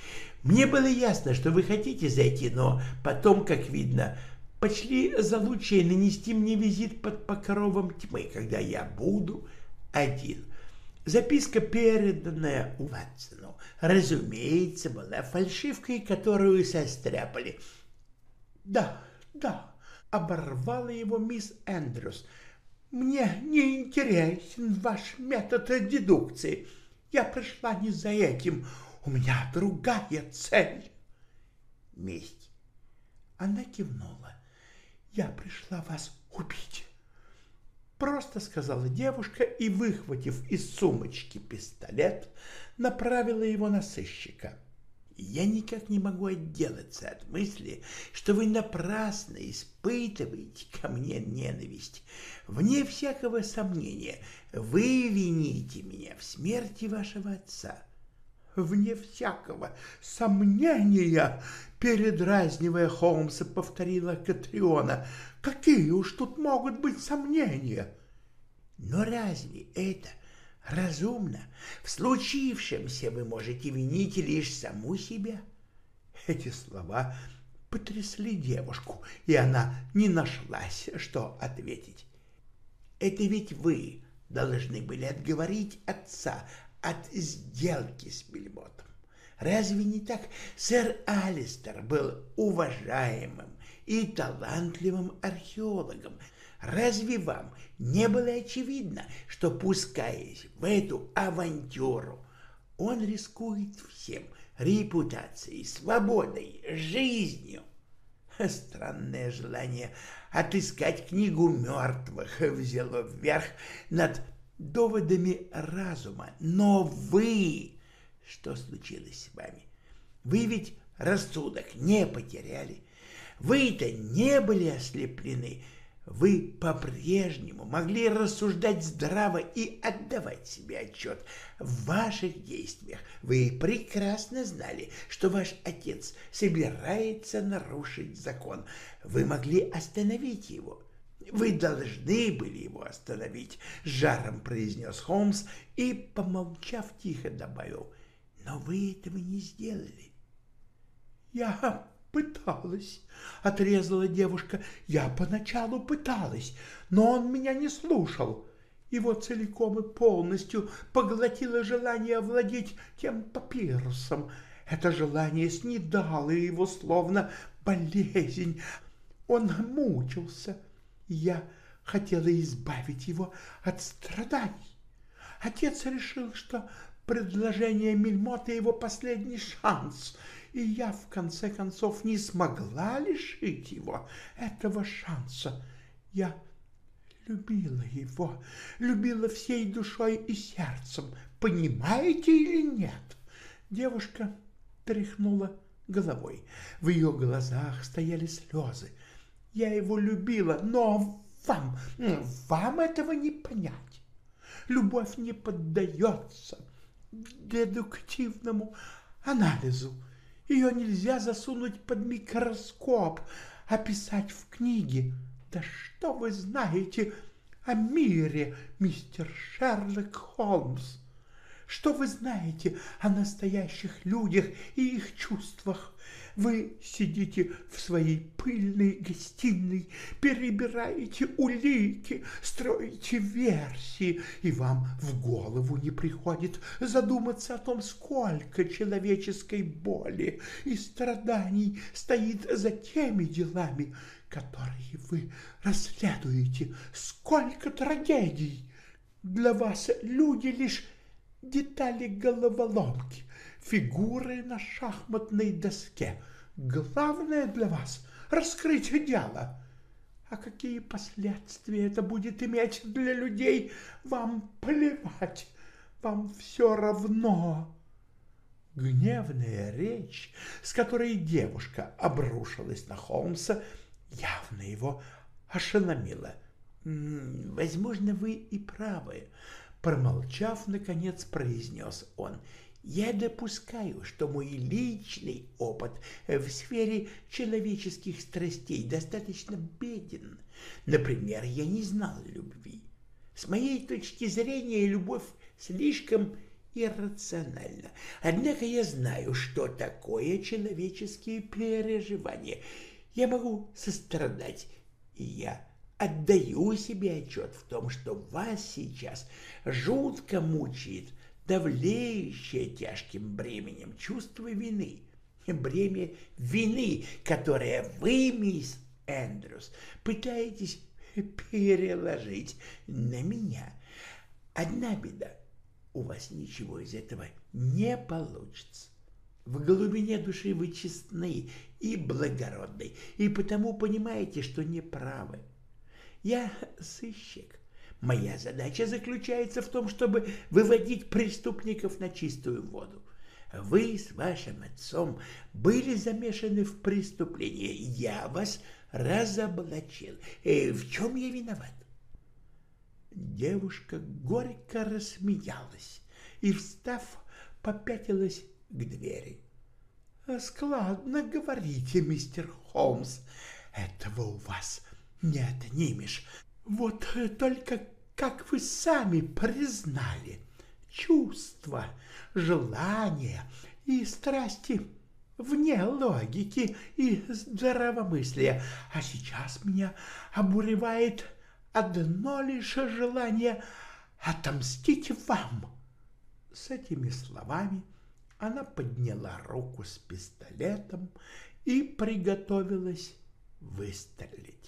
Мне было ясно, что вы хотите зайти, но потом, как видно, почли за лучшее нанести мне визит под покровом тьмы, когда я буду один. Записка, переданная Уатсону, разумеется, была фальшивкой, которую состряпали. «Да, да», — оборвала его мисс Эндрюс, — «мне не интересен ваш метод дедукции. Я пришла не за этим». У меня другая цель. Месть. Она кивнула. Я пришла вас убить. Просто сказала девушка и, выхватив из сумочки пистолет, направила его на сыщика. Я никак не могу отделаться от мысли, что вы напрасно испытываете ко мне ненависть. Вне всякого сомнения, вы вините меня в смерти вашего отца вне всякого сомнения, передразнивая Холмса, повторила Катриона. Какие уж тут могут быть сомнения? Но разве это разумно? В случившемся вы можете винить лишь саму себя. Эти слова потрясли девушку, и она не нашлась, что ответить. Это ведь вы должны были отговорить отца от сделки с Бельботом. Разве не так? Сэр Алистер был уважаемым и талантливым археологом. Разве вам не было очевидно, что, пускаясь в эту авантюру, он рискует всем — репутацией, свободой, жизнью? Странное желание отыскать книгу мертвых взяло вверх над доводами разума. Но вы... Что случилось с вами? Вы ведь рассудок не потеряли. Вы-то не были ослеплены. Вы по-прежнему могли рассуждать здраво и отдавать себе отчет в ваших действиях. Вы прекрасно знали, что ваш отец собирается нарушить закон. Вы могли остановить его. Вы должны были его остановить, — жаром произнес Холмс и, помолчав, тихо добавил. Но вы этого не сделали. Я пыталась, — отрезала девушка. Я поначалу пыталась, но он меня не слушал. Его целиком и полностью поглотило желание овладеть тем папирусом. Это желание снедало его, словно болезнь. Он мучился, — я хотела избавить его от страданий. Отец решил, что предложение Мельмота его последний шанс, и я, в конце концов, не смогла лишить его этого шанса. Я любила его, любила всей душой и сердцем, понимаете или нет? Девушка тряхнула головой. В ее глазах стояли слезы. Я его любила, но вам, вам этого не понять. Любовь не поддается дедуктивному анализу. Ее нельзя засунуть под микроскоп, описать в книге. Да что вы знаете о мире, мистер Шерлок Холмс? Что вы знаете о настоящих людях и их чувствах? Вы сидите в своей пыльной гостиной, перебираете улики, строите версии, и вам в голову не приходит задуматься о том, сколько человеческой боли и страданий стоит за теми делами, которые вы расследуете. Сколько трагедий! Для вас люди лишь детали головоломки, фигуры на шахматной доске. Главное для вас — раскрыть дело. А какие последствия это будет иметь для людей, вам плевать, вам все равно. Гневная речь, с которой девушка обрушилась на Холмса, явно его ошеломила. «Возможно, вы и правы», — промолчав, наконец произнес он. «Я допускаю, что мой личный опыт в сфере человеческих страстей достаточно беден. Например, я не знал любви. С моей точки зрения, любовь слишком иррациональна. Однако я знаю, что такое человеческие переживания. Я могу сострадать, и я отдаю себе отчет в том, что вас сейчас жутко мучает давлеющее тяжким бременем чувство вины. Бремя вины, которое вы, мисс Эндрюс, пытаетесь переложить на меня. Одна беда. У вас ничего из этого не получится. В глубине души вы честны и благородны, и потому понимаете, что не правы. Я сыщик. Моя задача заключается в том, чтобы выводить преступников на чистую воду. Вы с вашим отцом были замешаны в преступлении. Я вас разоблачил. И в чем я виноват? Девушка горько рассмеялась и, встав, попятилась к двери. «Складно говорите, мистер Холмс, этого у вас не отнимешь. Вот только, как вы сами признали, чувства, желания и страсти вне логики и здравомыслия, а сейчас меня обуревает одно лишь желание отомстить вам. С этими словами она подняла руку с пистолетом и приготовилась выстрелить.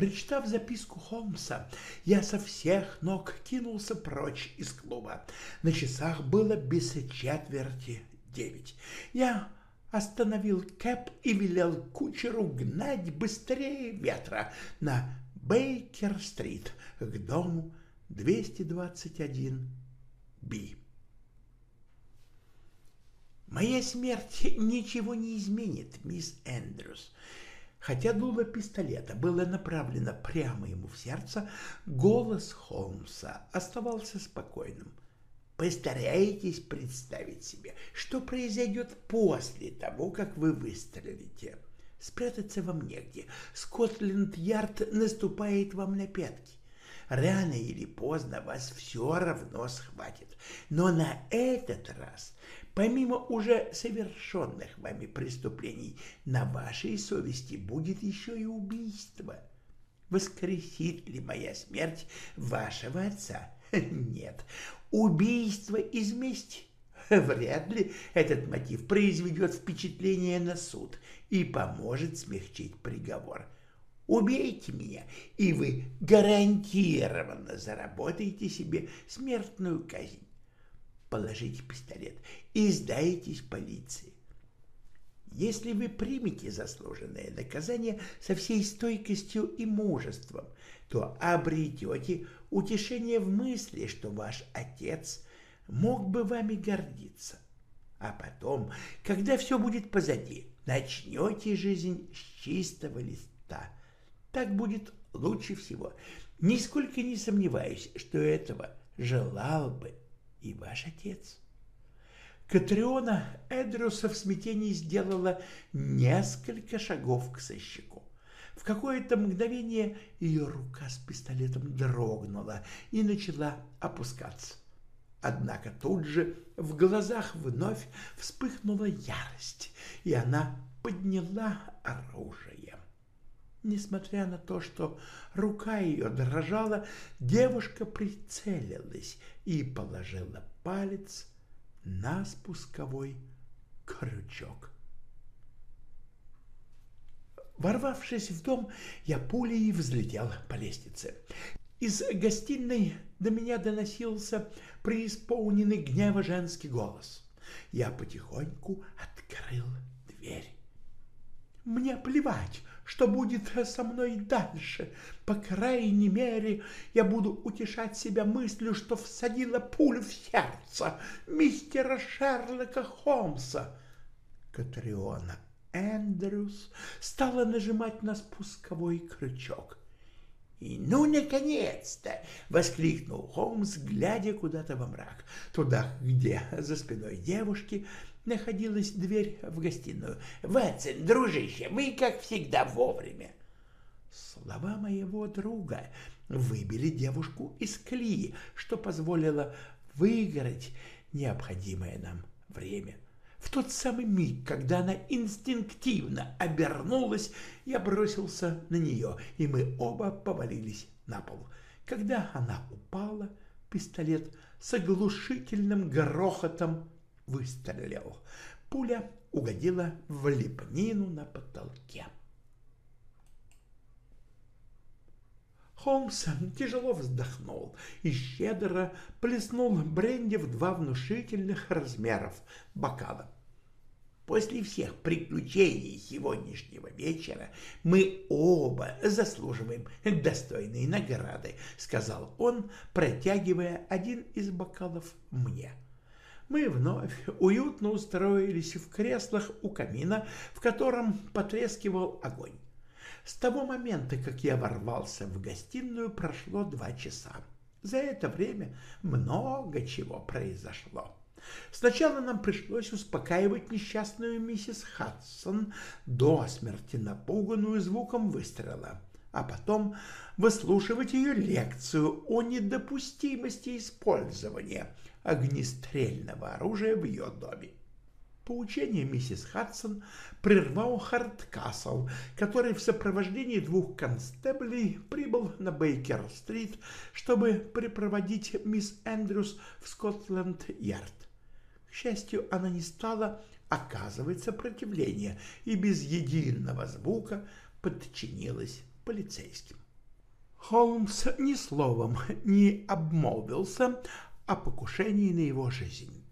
Прочитав записку Холмса, я со всех ног кинулся прочь из клуба. На часах было без четверти девять. Я остановил Кэп и велел кучеру гнать быстрее ветра на Бейкер-стрит к дому 221-Б. Моя смерть ничего не изменит, мисс Эндрюс. Хотя дуло пистолета было направлено прямо ему в сердце, голос Холмса оставался спокойным. Постарайтесь представить себе, что произойдет после того, как вы выстрелите. Спрятаться вам негде. Скотленд-Ярд наступает вам на пятки. Рано или поздно вас все равно схватит. Но на этот раз Помимо уже совершенных вами преступлений, на вашей совести будет еще и убийство. Воскресит ли моя смерть вашего отца? Нет. Убийство из мести? Вряд ли этот мотив произведет впечатление на суд и поможет смягчить приговор. Убейте меня, и вы гарантированно заработаете себе смертную казнь положите пистолет и сдайтесь полиции. Если вы примете заслуженное наказание со всей стойкостью и мужеством, то обретете утешение в мысли, что ваш отец мог бы вами гордиться. А потом, когда все будет позади, начнете жизнь с чистого листа. Так будет лучше всего. Нисколько не сомневаюсь, что этого желал бы и ваш отец. Катриона Эдрюса в смятении сделала несколько шагов к сыщику. В какое-то мгновение ее рука с пистолетом дрогнула и начала опускаться. Однако тут же в глазах вновь вспыхнула ярость, и она подняла оружие. Несмотря на то, что рука ее дрожала, девушка прицелилась и положила палец на спусковой крючок. Ворвавшись в дом, я пулей взлетел по лестнице. Из гостиной до меня доносился преисполненный гнева женский голос. Я потихоньку открыл дверь. Мне плевать, что будет со мной дальше. По крайней мере, я буду утешать себя мыслью, что всадила пулю в сердце мистера Шерлока Холмса. Катриона Эндрюс стала нажимать на спусковой крючок. «И ну, наконец-то!» — воскликнул Холмс, глядя куда-то во мрак, туда, где за спиной девушки находилась дверь в гостиную. «Ватсон, дружище, мы, как всегда, вовремя!» Слова моего друга выбили девушку из колеи, что позволило выиграть необходимое нам время. В тот самый миг, когда она инстинктивно обернулась, я бросился на нее, и мы оба повалились на пол. Когда она упала, пистолет с оглушительным грохотом выстрелил. Пуля угодила в лепнину на потолке. Холмс тяжело вздохнул и щедро плеснул бренди в два внушительных размеров бокала. После всех приключений сегодняшнего вечера мы оба заслуживаем достойной награды, сказал он, протягивая один из бокалов мне. Мы вновь уютно устроились в креслах у камина, в котором потрескивал огонь. С того момента, как я ворвался в гостиную, прошло два часа. За это время много чего произошло. Сначала нам пришлось успокаивать несчастную миссис Хадсон, до смерти напуганную звуком выстрела, а потом выслушивать ее лекцию о недопустимости использования огнестрельного оружия в ее доме. Поучение миссис Хадсон прервал Хардкасл, который в сопровождении двух констеблей прибыл на Бейкер-стрит, чтобы припроводить мисс Эндрюс в Скотланд-Ярд. К счастью, она не стала оказывать сопротивление и без единого звука подчинилась полицейским. Холмс ни словом не обмолвился о покушении на его жизнь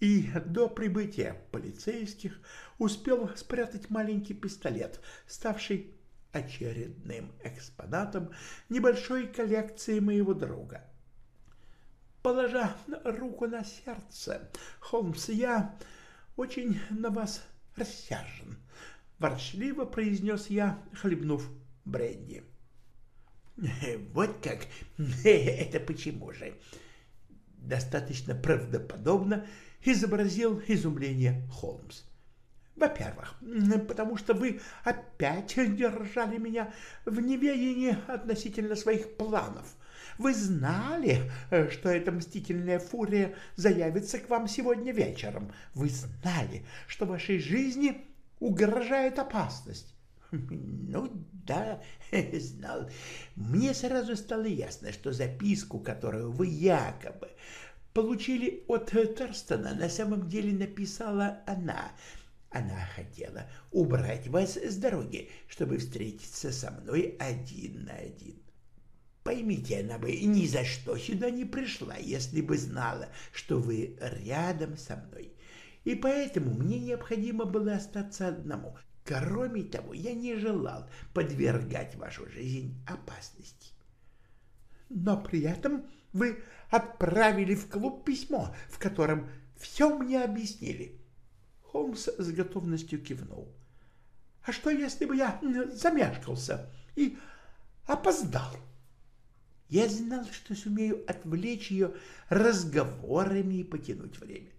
и до прибытия полицейских успел спрятать маленький пистолет, ставший очередным экспонатом небольшой коллекции моего друга. Положа руку на сердце, Холмс, я очень на вас рассержен, — ворчливо произнес я, хлебнув бренди. — Вот как? Это почему же? Достаточно правдоподобно изобразил изумление Холмс. Во-первых, потому что вы опять держали меня в неведении относительно своих планов. Вы знали, что эта мстительная фурия заявится к вам сегодня вечером. Вы знали, что вашей жизни угрожает опасность. Ну да, знал. Мне сразу стало ясно, что записку, которую вы якобы получили от Торстона, на самом деле написала она. Она хотела убрать вас с дороги, чтобы встретиться со мной один на один. Поймите, она бы ни за что сюда не пришла, если бы знала, что вы рядом со мной. И поэтому мне необходимо было остаться одному. Кроме того, я не желал подвергать вашу жизнь опасности. Но при этом вы отправили в клуб письмо, в котором все мне объяснили. Холмс с готовностью кивнул. А что, если бы я замешкался и опоздал? Я знал, что сумею отвлечь ее разговорами и потянуть время.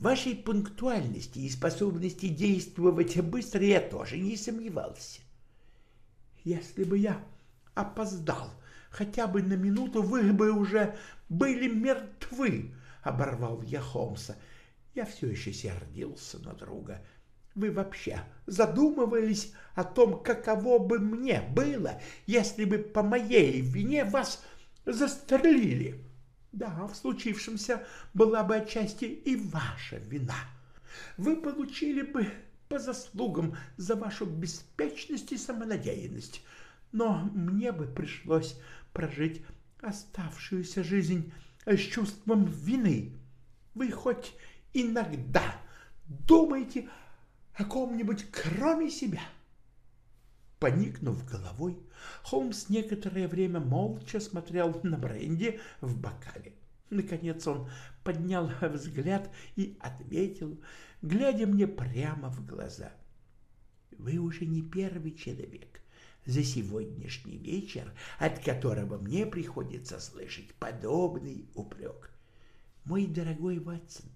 Вашей пунктуальности и способности действовать быстро я тоже не сомневался. Если бы я опоздал, хотя бы на минуту вы бы уже были мертвы, — оборвал я Холмса. Я все еще сердился на друга. Вы вообще задумывались о том, каково бы мне было, если бы по моей вине вас застрелили? Да, в случившемся была бы отчасти и ваша вина. Вы получили бы по заслугам за вашу беспечность и самонадеянность, но мне бы пришлось прожить оставшуюся жизнь с чувством вины. Вы хоть иногда думаете о ком-нибудь кроме себя?» Поникнув головой, Холмс некоторое время молча смотрел на бренди в бокале. Наконец он поднял взгляд и ответил, глядя мне прямо в глаза. «Вы уже не первый человек за сегодняшний вечер, от которого мне приходится слышать подобный упрек. Мой дорогой Ватсон,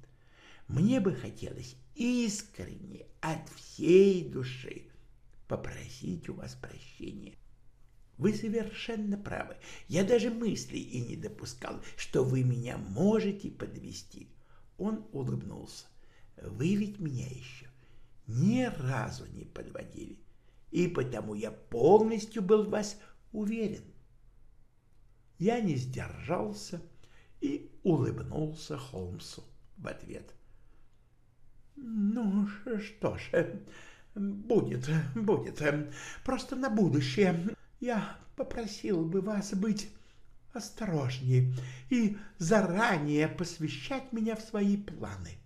мне бы хотелось искренне, от всей души, попросить у вас прощения. Вы совершенно правы. Я даже мысли и не допускал, что вы меня можете подвести. Он улыбнулся. Вы ведь меня еще ни разу не подводили, и потому я полностью был в вас уверен. Я не сдержался и улыбнулся Холмсу в ответ. «Ну что ж, будет, будет, просто на будущее я попросил бы вас быть осторожнее и заранее посвящать меня в свои планы.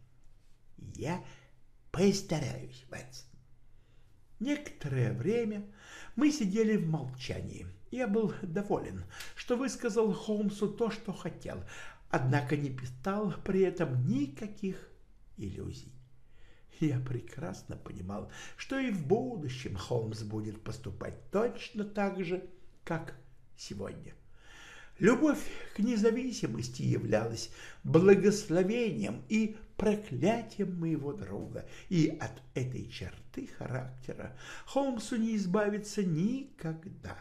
Я постараюсь, Ватсон. Некоторое время мы сидели в молчании. Я был доволен, что высказал Холмсу то, что хотел, однако не питал при этом никаких иллюзий. Я прекрасно понимал, что и в будущем Холмс будет поступать точно так же, как сегодня. Любовь к независимости являлась благословением и проклятием моего друга, и от этой черты характера Холмсу не избавиться никогда.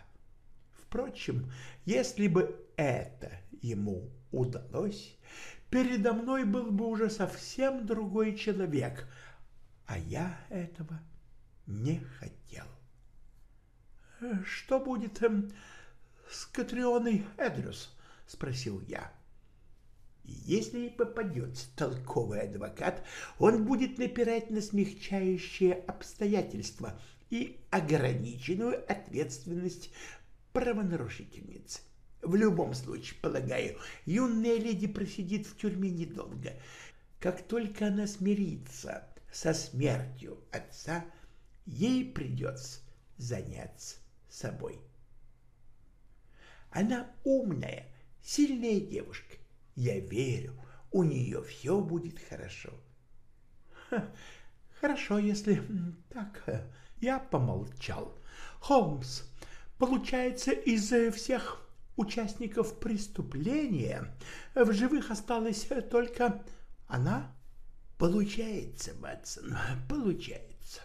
Впрочем, если бы это ему удалось, передо мной был бы уже совсем другой человек, а я этого не хотел. «Что будет эм, с Катрионой Эдрюс?» — спросил я. Если попадется толковый адвокат, он будет напирать на смягчающие обстоятельства и ограниченную ответственность правонарушительницы. В любом случае, полагаю, юная леди просидит в тюрьме недолго. Как только она смирится со смертью отца, ей придется заняться собой. Она умная, сильная девушка. Я верю, у нее все будет хорошо. хорошо, если так. Я помолчал. Холмс, получается, из всех участников преступления в живых осталась только она? Получается, Ватсон, получается.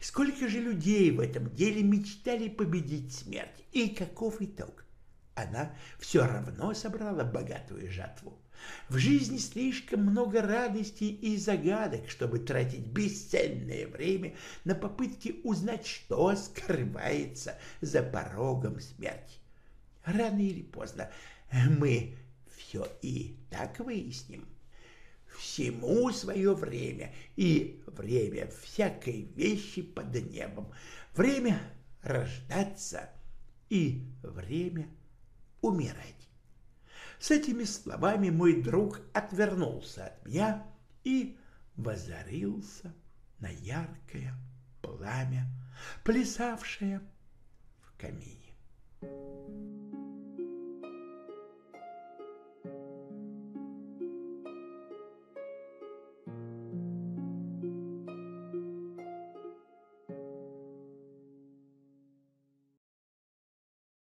Сколько же людей в этом деле мечтали победить смерть? И каков итог? Она все равно собрала богатую жатву. В жизни слишком много радостей и загадок, чтобы тратить бесценное время на попытки узнать, что скрывается за порогом смерти. Рано или поздно мы все и так выясним всему свое время, и время всякой вещи под небом, время рождаться и время умирать. С этими словами мой друг отвернулся от меня и возорился на яркое пламя, плясавшее в камине.